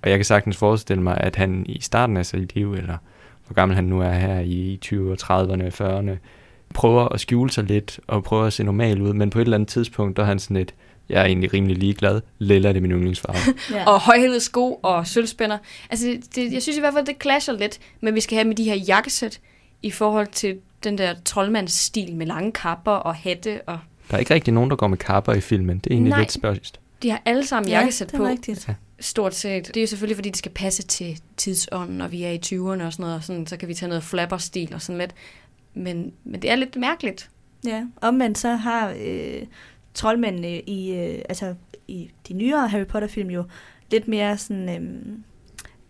Og jeg kan sagtens forestille mig, at han i starten af sit liv, eller hvor gammel han nu er her i 20'erne, 30'erne, 40'erne, prøver at skjule sig lidt og prøver at se normal ud, men på et eller andet tidspunkt, der er han sådan et, jeg er egentlig rimelig ligeglad, lilla er det min yndlingsfarve. Ja. Og højhælede sko og sølvspænder. Altså, det, jeg synes i hvert fald, det clasher lidt, men vi skal have med de her jakkesæt i forhold til den der troldmandsstil med lange kapper og hatte. Og Der er ikke rigtig nogen, der går med kapper i filmen. Det er egentlig Nej. lidt spørgsmål. de har alle sammen ja, jakkesæt det på. er rigtigt. Stort set. Det er jo selvfølgelig, fordi det skal passe til tidsånden, og vi er i 20'erne og sådan noget. og Sådan, så kan vi tage noget flapper-stil og sådan lidt. Men, men det er lidt mærkeligt. Ja, omvendt så har øh, troldmændene i, øh, altså, i de nyere Harry Potter-film jo lidt mere sådan... Øh,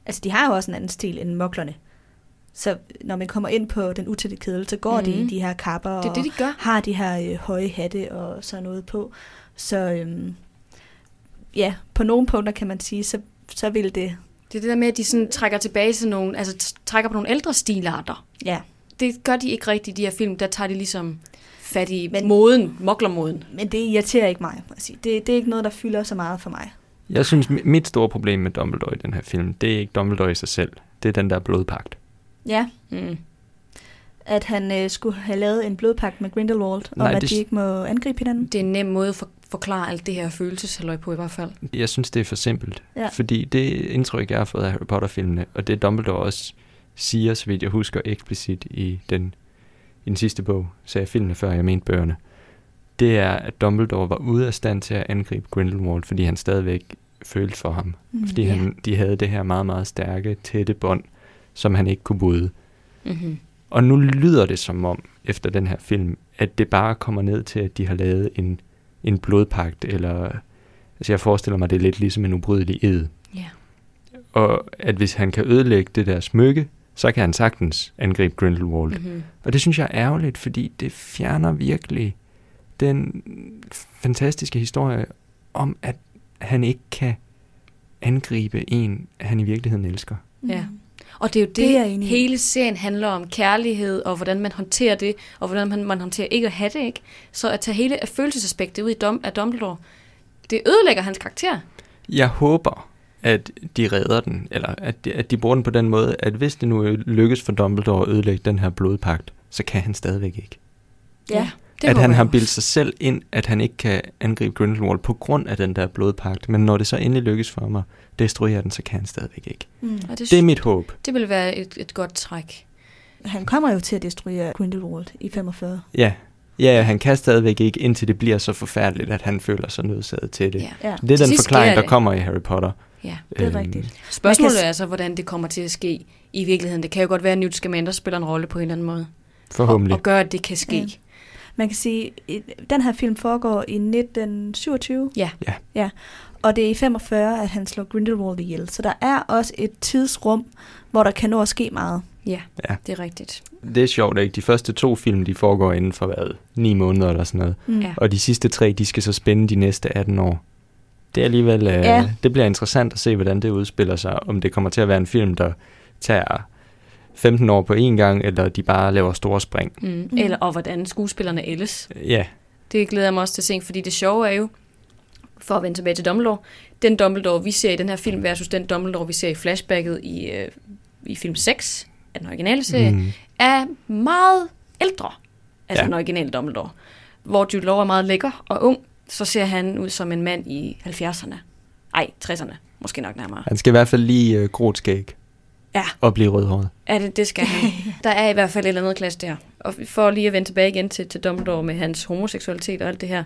altså, de har jo også en anden stil end moklerne. Så når man kommer ind på den utætte kedel, så går mm. de i Mhm. de her kapper Det og det, de gør. har de her øh, høje hatte og sådan noget på. Så øhm, ja, på nogle punkter kan man sige, så, så vil det... Det er det der med, at de sådan trækker tilbage til nogle, altså trækker på nogle ældre stilarter. Ja, Det gør de ikke rigtigt i de her film. Der tager de ligesom fat i Men- moden, moklermoden. men det irriterer ikke mig. må jeg sige. Det, det er ikke noget, der fylder så meget for mig. Jeg synes, mi- mit store problem med Dumbledore i den her film, det er ikke Dumbledore i sig selv. Det er den der blodpagt. Ja, Mm. at han øh, skulle have lavet en blodpagt med Grindelwald, om Nej, at det- de ikke må angribe hinanden. Det er en nem måde at for, forklare alt det her følelseshalløj på i hvert fald. Jeg synes, det er for simpelt. Ja. Fordi det indtryk, jeg har fået af Harry Potter-filmene, og det Dumbledore også siger, så vidt jeg husker eksplicit i den, i den sidste bog, sagde jeg filmene før, jeg mente bøgerne, det er, at Dumbledore var ude af stand til at angribe Grindelwald, fordi han stadigvæk følte for ham. Mm. Fordi han, de havde det her meget, meget stærke, tætte bånd, som han ikke kunne bryde. Mm-hmm. Og nu lyder det som om, efter den her film, at det bare kommer ned til, at de har lavet en, en blodpagt, eller altså jeg forestiller mig, det er lidt ligesom en ubrydelig ed. Ja. Og at hvis han kan ødelægge det der smykke, så kan han sagtens angribe Grindelwald. Mm. Mm-hmm. Og det synes jeg er ærgerligt, fordi det fjerner virkelig den fantastiske historie om, at han ikke kan angribe en, han i virkeligheden elsker. Ja. Og det er jo det, Det er i. hele serien handler om. Kærlighed, og hvordan man håndterer det, og hvordan man, man håndterer ikke at have det, ikke? Så at tage hele følelsesaspektet ud i dom, af Dumbledore, det ødelægger hans karakter. Jeg håber, at de redder den, eller at de, at de bruger den på den måde, at hvis det nu lykkes for Dumbledore at ødelægge den her blodpagt, så kan han stadigvæk ikke. Ja. det at han har bildt sig selv ind, at han ikke kan angribe Grindelwald på grund af den der blodpagt, men når det så endelig lykkes for mig, destruere den, så kan han stadigvæk ikke. Mm. Og det, Det er mit håb. det vil være et, et godt træk. Han kommer jo til at destruere Grindelwald i 45. Ja. Ja, han kan stadigvæk ikke, indtil det bliver så forfærdeligt, at han føler sig nødsaget til det. Ja. Ja. Det er Til den forklaring, der det. kommer i Harry Potter. Ja. Det er Øhm, rigtigt. Spørgsmålet kan er så, hvordan det kommer til at ske i virkeligheden. Det kan jo godt være, at Newt Scamander spiller en rolle på en eller anden måde. Forhåbentlig. Og, og gør, at det kan ske. Ja. Man kan sige, at den her film foregår i 1927. Ja. Ja. ja. Og det er i 45, at han slår Grindelwald ihjel. Så der er også et tidsrum, hvor der kan nå at ske meget. Ja, Ja. det er rigtigt. Det er sjovt, ikke? De første to film, de foregår inden for hvad? Ni måneder eller sådan noget. Mm. Ja. Og de sidste tre, de skal så spænde de næste 18 år. Det er alligevel, øh, Ja. det bliver interessant at se, hvordan det udspiller sig. Om det kommer til at være en film, der tager 15 år på én gang, eller de bare laver store spring. Mm. Mm. Eller, og hvordan skuespillerne ældes. Ja, Det glæder jeg mig også til at se, fordi det sjove er jo, for at vende tilbage til Dumbledore, den Dumbledore, vi ser i den her film, versus den Dumbledore, vi ser i flashbacket i, øh, i film 6 af den originale serie, mm. er meget ældre, altså ja. den originale Dumbledore. Hvor Jude Law er meget lækker og ung, så ser han ud som en mand i 70'erne. Ej, 60'erne, måske nok nærmere. han skal i hvert fald lige øh, gro skæg Ja. og blive rødhåret. Ja, det, det skal han. Der er i hvert fald et eller andet klasse der. Og for lige at vende tilbage igen til, til Dumbledore med hans homoseksualitet og alt det her.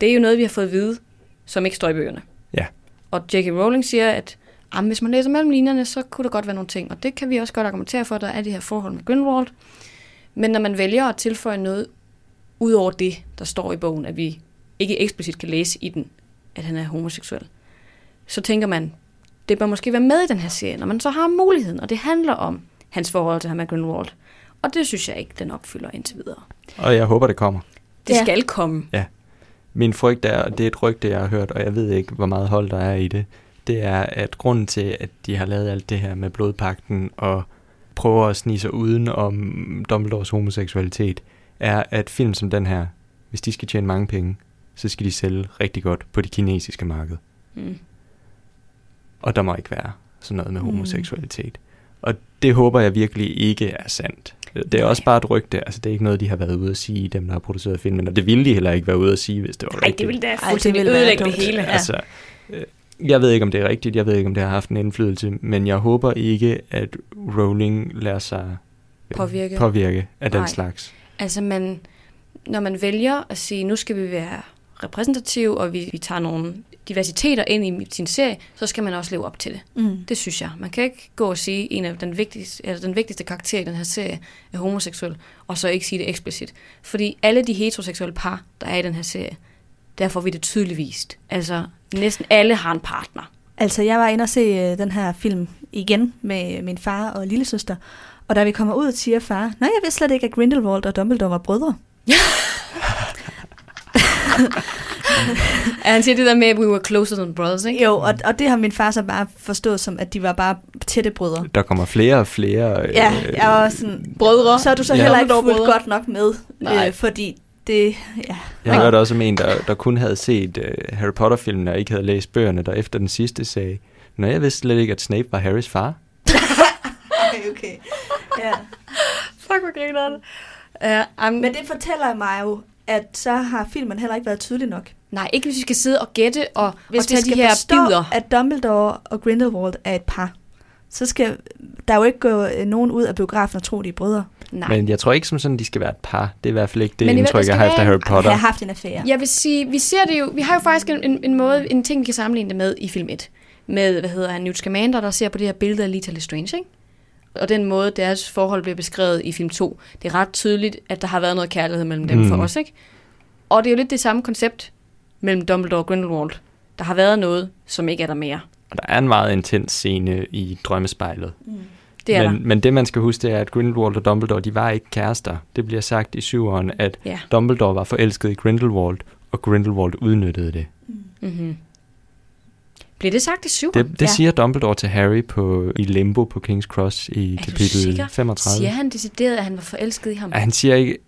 Det er jo noget, vi har fået at vide, som ikke står i bøgerne. Ja. Og J.K. Rowling siger, at jamen, hvis man læser mellem linjerne, så kunne der godt være nogle ting. Og det kan vi også godt argumentere for, at der er det her forhold med Grindelwald. Men når man vælger at tilføje noget ud over det, der står i bogen, at vi ikke eksplicit kan læse i den, at han er homoseksuel, så tænker man, det bør måske være med i den her serie, når man så har muligheden, og det handler om hans forhold til ham med Grindelwald. Og det synes jeg ikke, den opfylder indtil videre. Og jeg håber, det kommer. Det Ja. skal komme. Min frygt er, og det er et rygte, jeg har hørt, og jeg ved ikke, hvor meget hold der er i det, det er, at grunden til, at de har lavet alt det her med blodpakten og prøver at snige sig uden om Dumbledores homoseksualitet, er, at film som den her, hvis de skal tjene mange penge, så skal de sælge rigtig godt på det kinesiske marked. Mm. Og der må ikke være sådan noget med Mm. homoseksualitet. Og det håber jeg virkelig ikke er sandt. Det er Nej. også bare et rygte. Altså, det er ikke noget, de har været ude at sige, dem der har produceret filmen. Og det ville de heller ikke være ude at sige, hvis det var Nej, rigtigt. det ville da fuldstændig ødelægge det hele. Ja. Altså, øh, jeg ved ikke, om det er rigtigt. Jeg ved ikke, om det har haft en indflydelse. Men jeg håber ikke, at Rowling lader sig øh, Påvirke. påvirke af den Nej. slags. Altså, man, når man vælger at sige, nu skal vi være repræsentative, og vi, vi tager nogle diversiteter ind i sin serie, så skal man også leve op til det. Mm. Det synes jeg. Man kan ikke gå og sige, at en af den vigtigste, eller den vigtigste karakter i den her serie er homoseksuel, og så ikke sige det eksplicit. Fordi alle de heteroseksuelle par, der er i den her serie, der får vi det tydeligt vist. Altså, næsten alle har en partner. Altså, jeg var inde og se øh, den her film igen med min far og lillesøster. Og da vi kommer ud, siger far, nej, jeg vidste slet ikke, at Grindelwald og Dumbledore var brødre. Ja, han siger det der med, at we were closer than brothers, ikke? Jo, og, og det har min far så bare forstået som, at de var bare tætte brødre. Der kommer flere og flere... øh, Ja, jeg var sådan, Brødre. så er du så Ja. heller ikke fuldt brødre. godt nok med, Nej. øh, fordi det, ja. Jeg hørte også om en, der, der kun havde set uh, Harry Potter-filmen og ikke havde læst bøgerne, der efter den sidste sagde, Nå, jeg vidste slet ikke, at Snape var Harrys far. Okay, okay. Ja. Fuck, hvor griner det. Uh, um, Men det fortæller mig jo, at så har filmen heller ikke været tydelig nok. Nej, ikke hvis vi skal sidde og gætte og, Hvis og tage skal de her forstå, bidder. at Dumbledore og Grindelwald er et par, så skal der jo ikke gå øh, nogen ud af biografen og tro, de er brødre. Nej. Men jeg tror ikke som sådan, de skal være et par. Det er i hvert fald ikke det Men indtryk, jeg skal har efter være- Harry Potter. Har haft en affære. Jeg vil sige, vi ser det jo, vi har jo faktisk en, en, en måde, en ting, vi kan sammenligne det med i film 1. Med, hvad hedder han, Newt Scamander, der ser på det her billede af Lita Lestrange, ikke? Og den måde, deres forhold bliver beskrevet i film 2, det er ret tydeligt, at der har været noget kærlighed mellem dem mm. for Mm. os, ikke? Og det er jo lidt det samme koncept mellem Dumbledore og Grindelwald. Der har været noget, som ikke er der mere. Og der er en meget intens scene i drømmespejlet. Mm. Det er men, der. men det, man skal huske, det er, at Grindelwald og Dumbledore, de var ikke kærester. Det bliver sagt i syveren, at Ja. Dumbledore var forelsket i Grindelwald, og Grindelwald udnyttede det. Mm-hmm. Bliver det sagt i syv? Det, det Ja. siger Dumbledore til Harry på, i Limbo på King's Cross i Er kapitel sikker? 35. Siger han decideret, at han var forelsket i ham? Ja, han siger ikke...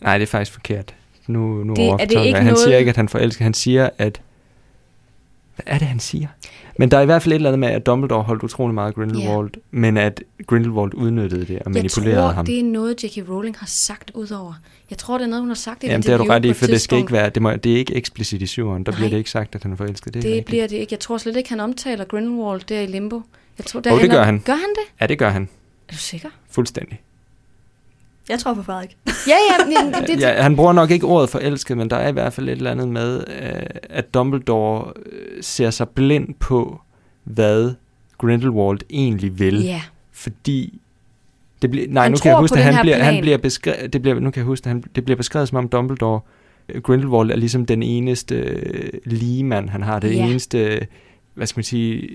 Nej, det er faktisk forkert. Nu, nu Det- er det ikke. Han noget- siger ikke, at han forelsker. Han siger, at... Hvad er det, han siger? Men der er i hvert fald et eller andet med, at Dumbledore holdt utrolig meget Grindelwald, men at Grindelwald udnyttede det og jeg manipulerede tror, ham. det er noget, J.K. Rowling har sagt udover. Jeg tror, det er noget, hun har sagt i Jamen, det har du ret i, for det skal ikke være, det, må, det er ikke eksplicit i syveren. Der Nej. bliver det ikke sagt, at han er forelsket. Det, er Det rigtigt. bliver det ikke. Jeg tror slet ikke, han omtaler Grindelwald der i Limbo. Jeg tror, der Jo, det gør han. Gør han det? Ja, det gør han. Er du sikker? Fuldstændig. Jeg tror på Frederik. Ja, ja. men det, Ja, han bruger nok ikke ordet forelsket, men der er i hvert fald et eller andet med, øh, at Dumbledore øh, ser sig blind på, hvad Grindelwald egentlig vil. ja. fordi det bliver nej Han nu kan jeg huske at han bliver han bliver beskrevet det bliver nu kan jeg huske at han det bliver beskrevet som om Dumbledore øh, Grindelwald er ligesom den eneste øh, ligemand han har det Ja. eneste hvad skal man sige øh,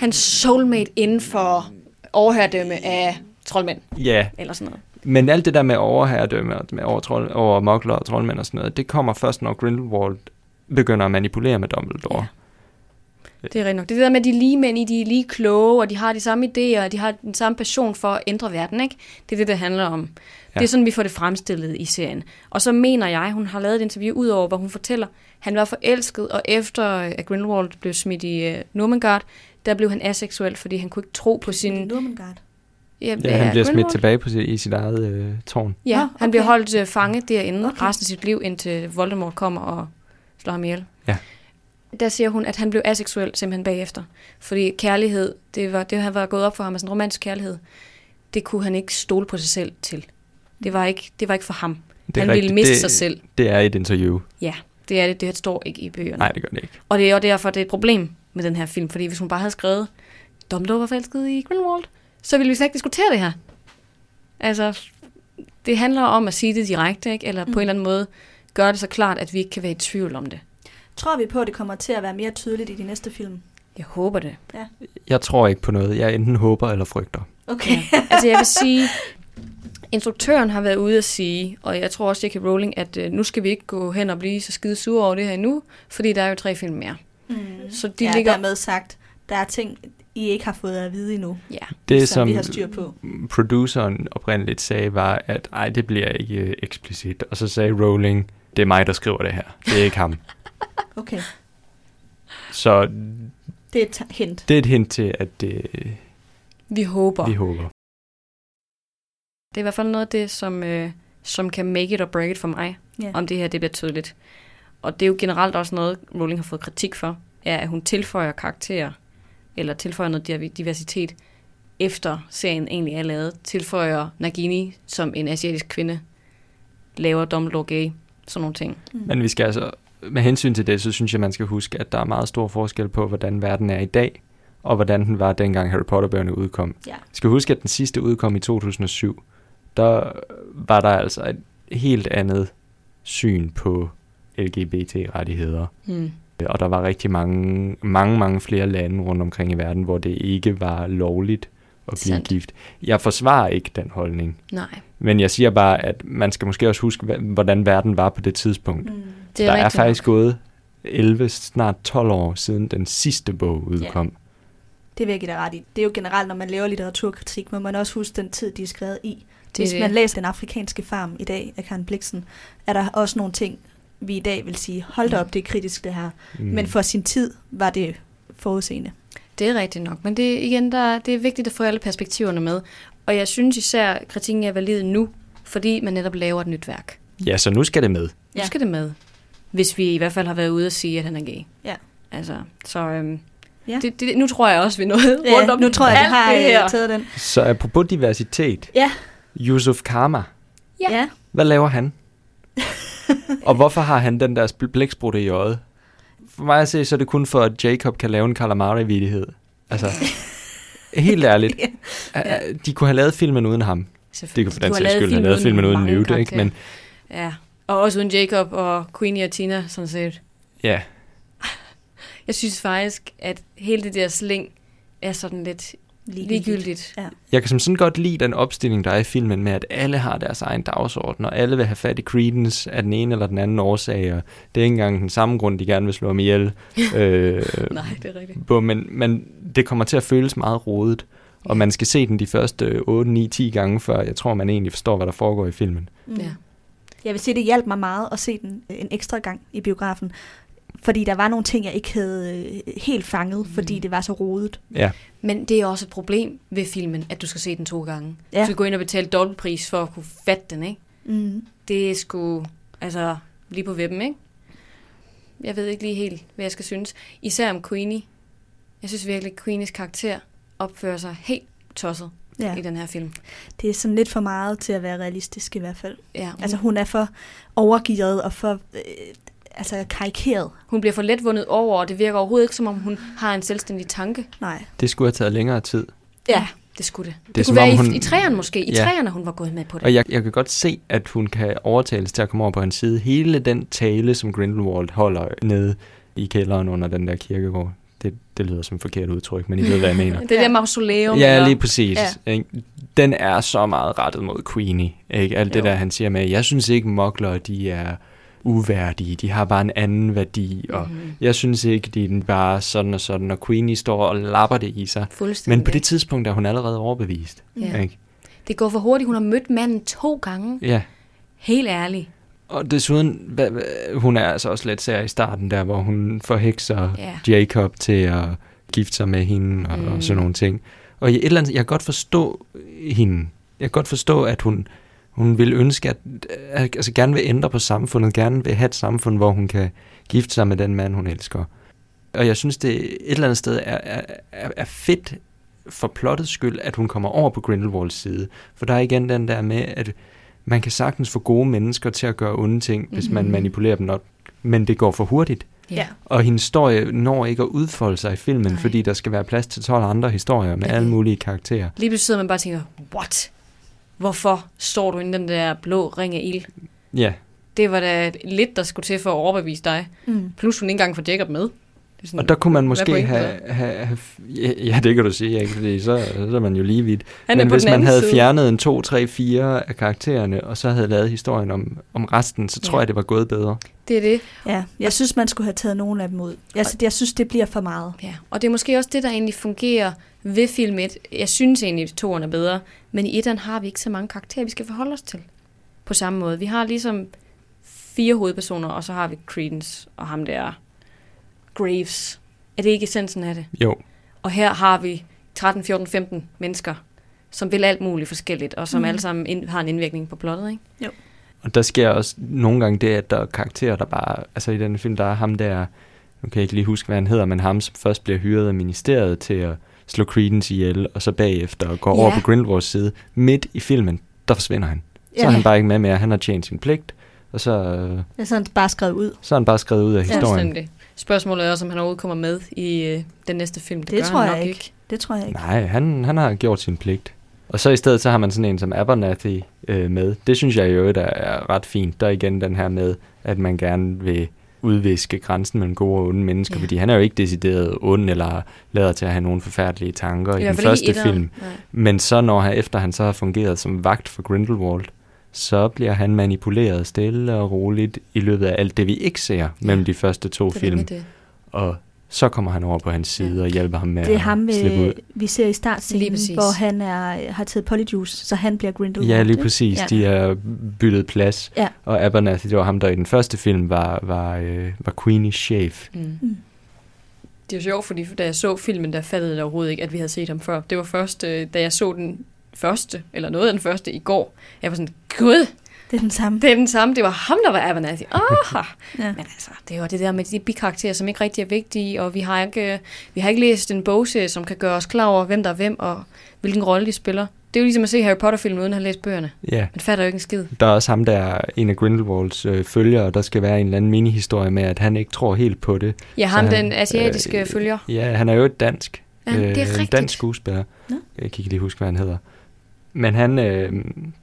Hans soulmate inden for overherredømme af troldmænd, ja eller sådan noget. Men alt det der med overherredømme og med over, trold, over mokler og troldmænd og sådan noget det kommer først når Grindelwald begynder at manipulere med Dumbledore Ja. Det er rigtigt nok. Det er der med, at de er lige mænd i, de er lige kloge, og de har de samme idéer, og de har den samme passion for at ændre verden, ikke? Det er det, det handler om. Ja. Det er sådan, vi får det fremstillet i serien. Og så mener jeg, hun har lavet et interview ud over, hvor hun fortæller, han var forelsket, og efter øh, at Grindelwald blev smidt i uh, Normangard, der blev han aseksuel, fordi han kunne ikke tro på sin... Nurmengard. Ja, ja, han er bliver smidt Grindelwald? tilbage på sit, i sit eget øh, tårn Ja, han okay. bliver holdt øh, fange derinde Okay. resten af sit liv, indtil Voldemort kommer og slår ham ihjel. Ja. Der siger hun, at han blev aseksuel simpelthen bagefter. Fordi kærlighed, det var, det han var gået op for ham, altså en romantisk kærlighed, det kunne han ikke stole på sig selv til. Det var ikke, det var ikke for ham. det han rigtigt. ville miste det, sig selv. det er et interview Ja, det er det. Det står ikke i bøgerne. nej det gør det ikke Og det er jo derfor, det er et problem med den her film. Fordi hvis hun bare havde skrevet, Dumbledore var forelsket i Grindelwald, så ville vi slet ikke diskutere det her. Altså, det handler om at sige det direkte, ikke? eller på Mm. en eller anden måde gøre det så klart, at vi ikke kan være i tvivl om det. Tror vi på, at det kommer til at være mere tydeligt i de næste film? Jeg håber det. Jeg tror ikke på noget. Jeg enten håber eller frygter. Okay. Ja. Altså jeg vil sige, instruktøren har været ude at sige, og jeg tror også, J.K. Rowling, at øh, nu skal vi ikke gå hen og blive så skide sure over det her endnu, fordi der er jo tre film mere. Mm. Så de De ja, ligger... dermed sagt, der er ting, I ikke har fået at vide endnu, Ja, Det, som, som vi har styr på. produceren oprindeligt sagde, var, at ej, det bliver ikke øh, eksplicit. Og så sagde Rowling, det er mig, der skriver det her. Det er ikke ham. Okay, Så det er et hint. det er et hint til, at det, vi håber. vi håber. Det er i hvert fald noget af det, som, øh, som kan make it or break it for mig, Ja. om det her det bliver tydeligt. Og det er jo generelt også noget, Rowling har fået kritik for, er, at hun tilføjer karakterer, eller tilføjer noget diver- diversitet, efter serien egentlig er lavet. Tilføjer Nagini som en asiatisk kvinde, laver Dumbledore gay, sådan nogle ting. Mm. Men vi skal altså, med hensyn til det, så synes jeg, man skal huske, at der er meget stor forskel på, hvordan verden er i dag, og hvordan den var, dengang Harry Potter-bøgerne udkom. Ja. Vi skal huske, at den sidste udkom i 2007. Der var der altså et helt andet syn på LGBT-rettigheder. Hmm. Og der var rigtig mange, mange, mange flere lande rundt omkring i verden, hvor det ikke var lovligt at blive Sandt. gift. Jeg forsvarer ikke den holdning. Nej, Men jeg siger bare, at man skal måske også huske, hvordan verden var på det tidspunkt. Mm. det der er er rigtigt faktisk nok. gået 11, snart 12 år siden den sidste bog udkom. Det vil jeg give dig ret i. Det er jo generelt, når man laver litteraturkritik, må man også huske den tid, de er skrevet i. Det er Hvis det. man læser Den afrikanske farm i dag af Karen Bliksen, er der også nogle ting, vi i dag vil sige, hold da op, det er kritisk det her. Mm. Men for sin tid var det forudseende. Det er rigtigt nok, men det, igen, der, det er vigtigt at få alle perspektiverne med. Og jeg synes især, kritikken er valid nu, fordi man netop laver et nyt værk. Ja, så nu skal det med. Nu Ja. skal det med. Hvis vi i hvert fald har været ude og sige, at han er gay. Ja. Altså, så øhm, Ja. det, det, nu tror jeg også, vi er nået Ja, rundt om nu tror jeg, alt har det her. øh, taget den. Så apropos diversitet, Ja. Yusuf Karma. Ja. Hvad laver han? og hvorfor har han den der blæksprutte i øjet? For mig at se, så er det kun for, at Jacob kan lave en calamari-vidighed. Altså, helt ærligt. Ja. De kunne have lavet filmen uden ham. Det kunne for den sags skyld have lavet filmen uden Newt, ikke? Men Ja, og også uden Jacob og Queenie og Tina, sådan set. ja, Jeg synes faktisk, at hele det der sling er sådan lidt ligegyldigt. Ja. jeg kan som sådan godt lide den opstilling, der er i filmen med, at alle har deres egen dagsorden, og alle vil have fat i Credence af den ene eller den anden årsag, og det er ikke engang den samme grund, de gerne vil slå ham ihjel. øh, Nej, det er rigtigt. Bo, men, men det kommer til at føles meget rodet, og man skal se den de første 8, 9, 10 gange, før jeg tror, man egentlig forstår, hvad der foregår i filmen. Mm. Ja. Jeg vil sige, det hjalp mig meget at se den øh, en ekstra gang i biografen. Fordi der var nogle ting, jeg ikke havde øh, helt fanget, fordi Mm. det var så rodet. Ja, Men det er også et problem ved filmen, at du skal se den to gange. Ja. Du skal gå ind og betale dobbeltpris for at kunne fatte den, ikke? Mm. Det er sgu, altså, lige på webben, ikke? Jeg ved ikke lige helt, hvad jeg skal synes. Især om Queenie. Jeg synes virkelig, at Queenies karakter opfører sig helt tosset Ja. i den her film. Det er sådan lidt for meget til at være realistisk i hvert fald. Ja, hun, Altså hun er for overgivet og for øh, altså karikeret. hun bliver for let vundet over, og det virker overhovedet ikke, som om hun har en selvstændig tanke. Nej. det skulle have taget længere tid. Ja, det skulle det. Det, det kunne være i, hun- i træerne måske. I Ja. træerne, hun var gået med på det. Og jeg, jeg kan godt se, at hun kan overtales til at komme over på hans side. Hele den tale, som Grindelwald holder nede i kælderen under den der kirkegård. Det, det lyder som et forkert udtryk, men I ved, hvad jeg mener. Det der mausoleum. Ja, lige præcis. Ja. Den er så meget rettet mod Queenie. Ikke? Alt det Jo. der, han siger med, jeg synes ikke, mokler, de er uværdige. De har bare en anden værdi, og Mhm. jeg synes ikke, de er bare sådan og sådan, og Queenie står og lapper det i sig. Men på det tidspunkt er hun allerede overbevist. Ja. Ikke? Det går for hurtigt. Hun har mødt manden to gange. Ja. Helt ærligt. Og desuden, hun er altså også lidt sær i starten der, hvor hun forhekser Ja. Jacob til at gifte sig med hende og, mm. Mm. og sådan nogle ting. Og i et eller andet, jeg kan godt forstå hende. Jeg kan godt forstå, at hun, hun vil ønske, at, altså gerne vil ændre på samfundet, gerne vil have et samfund, hvor hun kan gifte sig med den mand, hun elsker. Og jeg synes, det et eller andet sted er, er, er, fedt for plottets skyld, at hun kommer over på Grindelwalds side. For der er igen den der med, at man kan sagtens få gode mennesker til at gøre onde ting, hvis man Mhm. manipulerer dem nok, men det går for hurtigt. Ja. Og hendes historie når ikke at udfolde sig i filmen, Nej. Fordi der skal være plads til 12 andre historier med alle mulige karakterer. Lige pludselig sidder man bare og tænker, what? Hvorfor står du inde i den der blå ring af ild? Ja, Det var da lidt, der skulle til for at overbevise dig. Mm. Plus hun ikke engang får Jacob med. Det er sådan, og der kunne man måske have, have, have... Ja, det kan du sige, ikke? Fordi så, så er man jo lige vidt. Han Men hvis man havde side. fjernet en 2, 3, 4 af karaktererne, og så havde lavet historien om, om resten, så tror Ja. jeg, det var gået bedre. Det er det. Ja, jeg synes, man skulle have taget nogen af dem ud. Jeg, jeg synes, det bliver for meget. Ja. Og det er måske også det, der egentlig fungerer ved film 1. Jeg synes egentlig, at toeren er bedre. Men i etteren har vi ikke så mange karakterer, vi skal forholde os til. På samme måde. Vi har ligesom fire hovedpersoner, og så har vi Credence og ham der Graves. Er det ikke essensen af det? Jo, Og her har vi 13, 14, 15 mennesker, som vil alt muligt forskelligt, og som Mm. alle sammen ind, har en indvirkning på plottet, ikke? og der sker også nogle gange det, at der er karakterer, der bare... Altså i den film, der er ham der... Nu kan jeg ikke lige huske, hvad han hedder, men ham, som først bliver hyret af ministeriet til at slå Credence ihjel, og så bagefter går Ja. over på Grindelwalds side. Midt i filmen, der forsvinder han. Så Ja. er han bare ikke med mere. Han har tjent sin pligt, og så, øh, Jeg er sådan bare skrevet ud. så er han bare skrevet ud af historien. Fuldstændig. Spørgsmålet er også, om han overhovedet kommer med i øh, den næste film. Det gør tror han jeg nok ikke. Det tror jeg ikke. Nej, han, han har gjort sin pligt. Og så i stedet, så har man sådan en som Abernathy øh, med. Det synes jeg jo, der er ret fint. Der er igen den her med, at man gerne vil udviske grænsen mellem gode og onde mennesker, Ja. fordi han er jo ikke decideret ond, eller lader til at have nogle forfærdelige tanker i, den første film. Nej. Men så når han, efter han så har fungeret som vagt for Grindelwald, så bliver han manipuleret stille og roligt i løbet af alt det, vi ikke ser mellem de første to Det film. det. Og så kommer han over på hans side og hjælper ham med Det er at ham, slippe ud. øh, vi ser i startscenen, hvor han er, har taget polyjuice, så han bliver Grindelwald. Ja, lige præcis. Ja. Ja. De er byttet plads. Ja. Og Abernathy, det var ham, der i den første film var, var, øh, var Queenie chef. Mm. Mm. Det er jo sjovt, fordi da jeg så filmen, der fattede jeg overhovedet ikke, at vi havde set ham før. Det var først, øh, da jeg så den første, eller noget af den første i går. Jeg var sådan, gud, Det er den samme. det er den samme. Det var ham, der var Abernathy. Aha. Ja. Men altså, det er jo det der med de bikarakterer, som ikke rigtig er vigtige, og vi har ikke, vi har ikke læst en bogserie, som kan gøre os klar over, hvem der er hvem, og hvilken rolle de spiller. det er jo ligesom at se Harry Potter-film uden at have læst bøgerne. Ja, Man fatter jo ikke en skid. der er også ham, der er en af Grindelwalds øh, følgere, der skal være en eller anden mini-historie med, at han ikke tror helt på det. Ja, ham, han- den asiatiske øh, følger. Ja, han er jo et dansk. Ja, det er en rigtigt. dansk skuespiller. Nå. Jeg kan ikke lige huske, hvad han hedder. Men han, øh, han,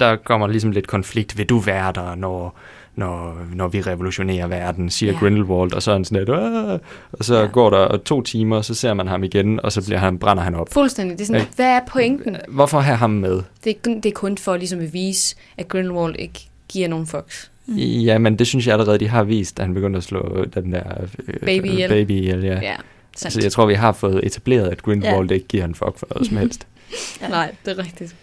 der kommer ligesom lidt konflikt. Vil du være der, når, når, når vi revolutionerer verden, siger Ja. ja. Grindelwald, og så er han sådan lidt, "Åh!" og så Ja. ja. går der to timer, og så ser man ham igen, og så bliver han, brænder han op. Fuldstændig. Det er sådan, Ikke? hvad er pointen? Hvorfor have ham med? Det er, kun- det er kun for ligesom at vise, at Grindelwald ikke giver nogen fucks. Mm. Ja, men det synes jeg allerede, de har vist, da han begyndte at slå den der øh, Baby ihjel. baby ihjel ja. Ja, sandt. Så jeg tror, vi har fået etableret, at Grindelwald ja. ikke giver en fuck for noget som helst. Ja. Nej, det er rigtigt.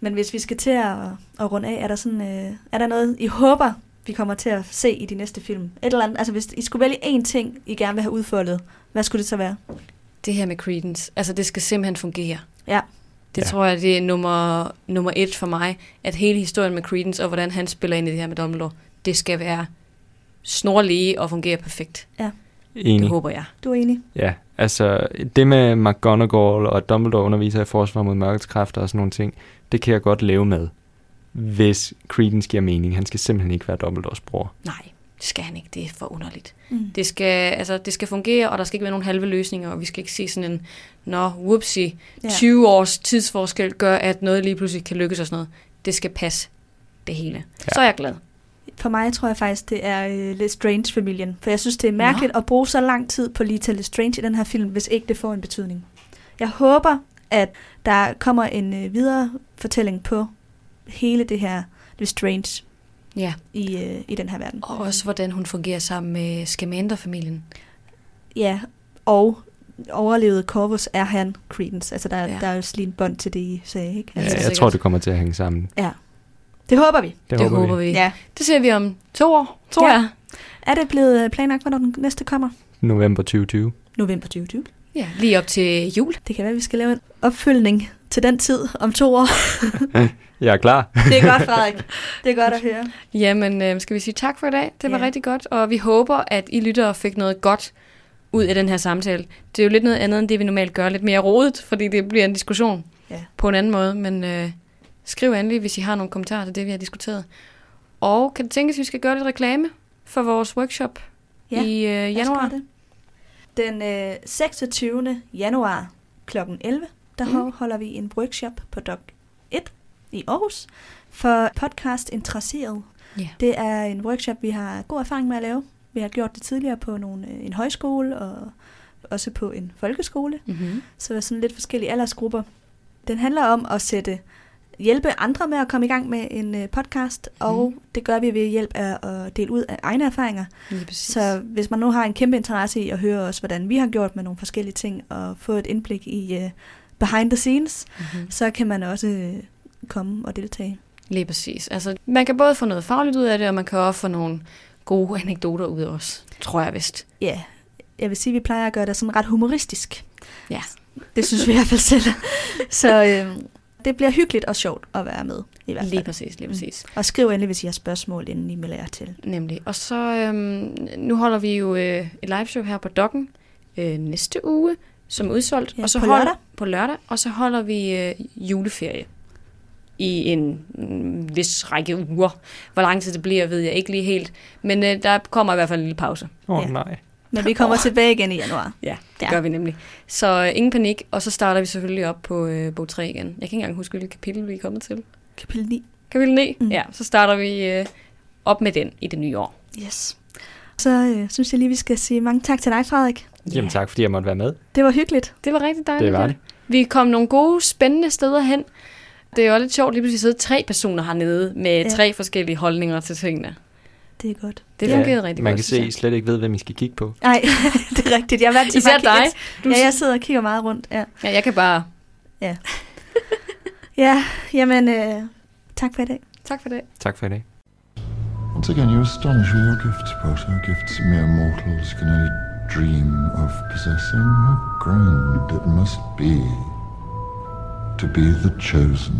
Men hvis vi skal til at, at runde af, er der, sådan, øh, er der noget, I håber, vi kommer til at se i de næste film? Et eller andet, altså hvis I skulle vælge én ting, I gerne vil have udfoldet, hvad skulle det så være? Det her med Credence, altså det skal simpelthen fungere. Ja. Det Ja. tror jeg, det er nummer, nummer et for mig, at hele historien med Credence og hvordan han spiller ind i det her med Dumbledore, det skal være snorlige og fungere perfekt. Det Enig. håber jeg. Du er enig? Ja, altså det med McGonagall og Dumbledore underviser i forsvar mod mørkets kræfter og sådan nogle ting, det kan jeg godt leve med, hvis Credence giver mening. Han skal simpelthen ikke være Dumbledores bror. Nej, det skal han ikke. Det er for underligt. Mm. Det skal, altså, det skal fungere, og der skal ikke være nogen halve løsninger, og vi skal ikke se sådan en, nå, whoopsie, Ja. 20 års tidsforskel gør, at noget lige pludselig kan lykkes og sådan noget. Det skal passe det hele. Ja. Så er jeg glad. For mig tror jeg faktisk, det er øh, Lestrange-familien. For jeg synes, det er mærkeligt Nå. at bruge så lang tid på lige til Lestrange i den her film, hvis ikke det får en betydning. Jeg håber, at der kommer en øh, videre fortælling på hele det her Lestrange Ja, i, øh, i den her verden. og også hvordan hun fungerer sammen med Scamander-familien. Ja, og overlevede Corvus er han Credence. Altså, der, Ja. der er jo lige en bånd til det, I sagde, ikke? Ja, Ja, Altså, jeg sikkert. tror, det kommer til at hænge sammen. ja. Det håber vi. Det, Det, håber vi. vi. Ja. Det ser vi om to år, tror Ja. jeg. Er det blevet øh, planlagt, hvornår den næste kommer? November 2020. November 2020. Ja, lige op til jul. Det kan være, at vi skal lave en opfølgning til den tid om to år. Jeg er klar. Det er godt, Frederik. Det er godt at høre. Jamen, øh, skal vi sige tak for i dag? Det var Ja. rigtig godt, og vi håber, at I lyttere fik noget godt ud af den her samtale. Det er jo lidt noget andet, end det vi normalt gør. Lidt mere rodet, fordi det bliver en diskussion Ja. på en anden måde. Men øh, skriv endelig, hvis I har nogle kommentarer til det, vi har diskuteret. Og kan det tænkes, at vi skal gøre lidt reklame for vores workshop Ja, i øh, januar? det. Den øh, 26. januar kl. 11, der Mm. holder vi en workshop på Dok 1 i Aarhus for podcast interesseret. Ja. Det er en workshop, vi har god erfaring med at lave. Vi har gjort det tidligere på nogle, øh, en højskole og også på en folkeskole. Mm-hmm. Så der er sådan lidt forskellige aldersgrupper. Den handler om at sætte hjælpe andre med at komme i gang med en øh, podcast, og Mhm. det gør vi ved hjælp af at dele ud af egne erfaringer. Præcis. Så hvis man nu har en kæmpe interesse i at høre os, hvordan vi har gjort med nogle forskellige ting, og få et indblik i uh, behind the scenes, mm-hmm. så kan man også uh, komme og deltage. Lige præcis. Altså, man kan både få noget fagligt ud af det, og man kan også få nogle gode anekdoter ud af os. Tror jeg vist. Ja, yeah. jeg vil sige, at vi plejer at gøre det sådan ret humoristisk. Ja. Det synes vi i hvert fald selv. Så øh, det bliver hyggeligt og sjovt at være med, i hvert fald. Lige præcis, lige præcis. Og skriv endelig, hvis I har spørgsmål, inden I melder jer til. Nemlig. Og så, øhm, nu holder vi jo øh, et liveshow her på Dokken øh, næste uge, som er udsolgt. Ja, og så på holder, lørdag. På lørdag. Og så holder vi øh, juleferie i en mm, vis række uger. Hvor lang tid det bliver, ved jeg ikke lige helt. Men øh, der kommer i hvert fald en lille pause. Åh oh, Ja. nej. Men vi kommer tilbage igen i januar. Ja, det Ja. gør vi nemlig. Så øh, ingen panik. Og så starter vi selvfølgelig op på øh, bog 3 igen. Jeg kan ikke engang huske, hvilket kapitel vi er kommet til. Kapitel 9. Kapitel 9? Mm. Ja, så starter vi øh, op med den i det nye år. Yes. Så øh, synes jeg lige, vi skal sige mange tak til dig, Frederik. Jamen tak, fordi jeg måtte være med. Det var hyggeligt. Det var rigtig dejligt. Det var det. Vi kom nogle gode, spændende steder hen. Det er jo lidt sjovt lige pludselig sidde tre personer hernede med ja. tre forskellige holdninger til tingene. Det er godt. Det Ja. fungerede rigtig Man godt. kan se, I synes slet ikke ved, hvem I skal kigge på. Nej, det er rigtigt. Jeg er vant til Især at dig. kigge- Ja, jeg sidder og kigger meget rundt. Ja, Ja, jeg kan bare... ja jamen, øh, tak for i dag. Tak for det. Tak for i dag. Once again, you astonish with your gifts, Potter. Gifts mere mortals can only dream of possessing. How grand it must be to be the chosen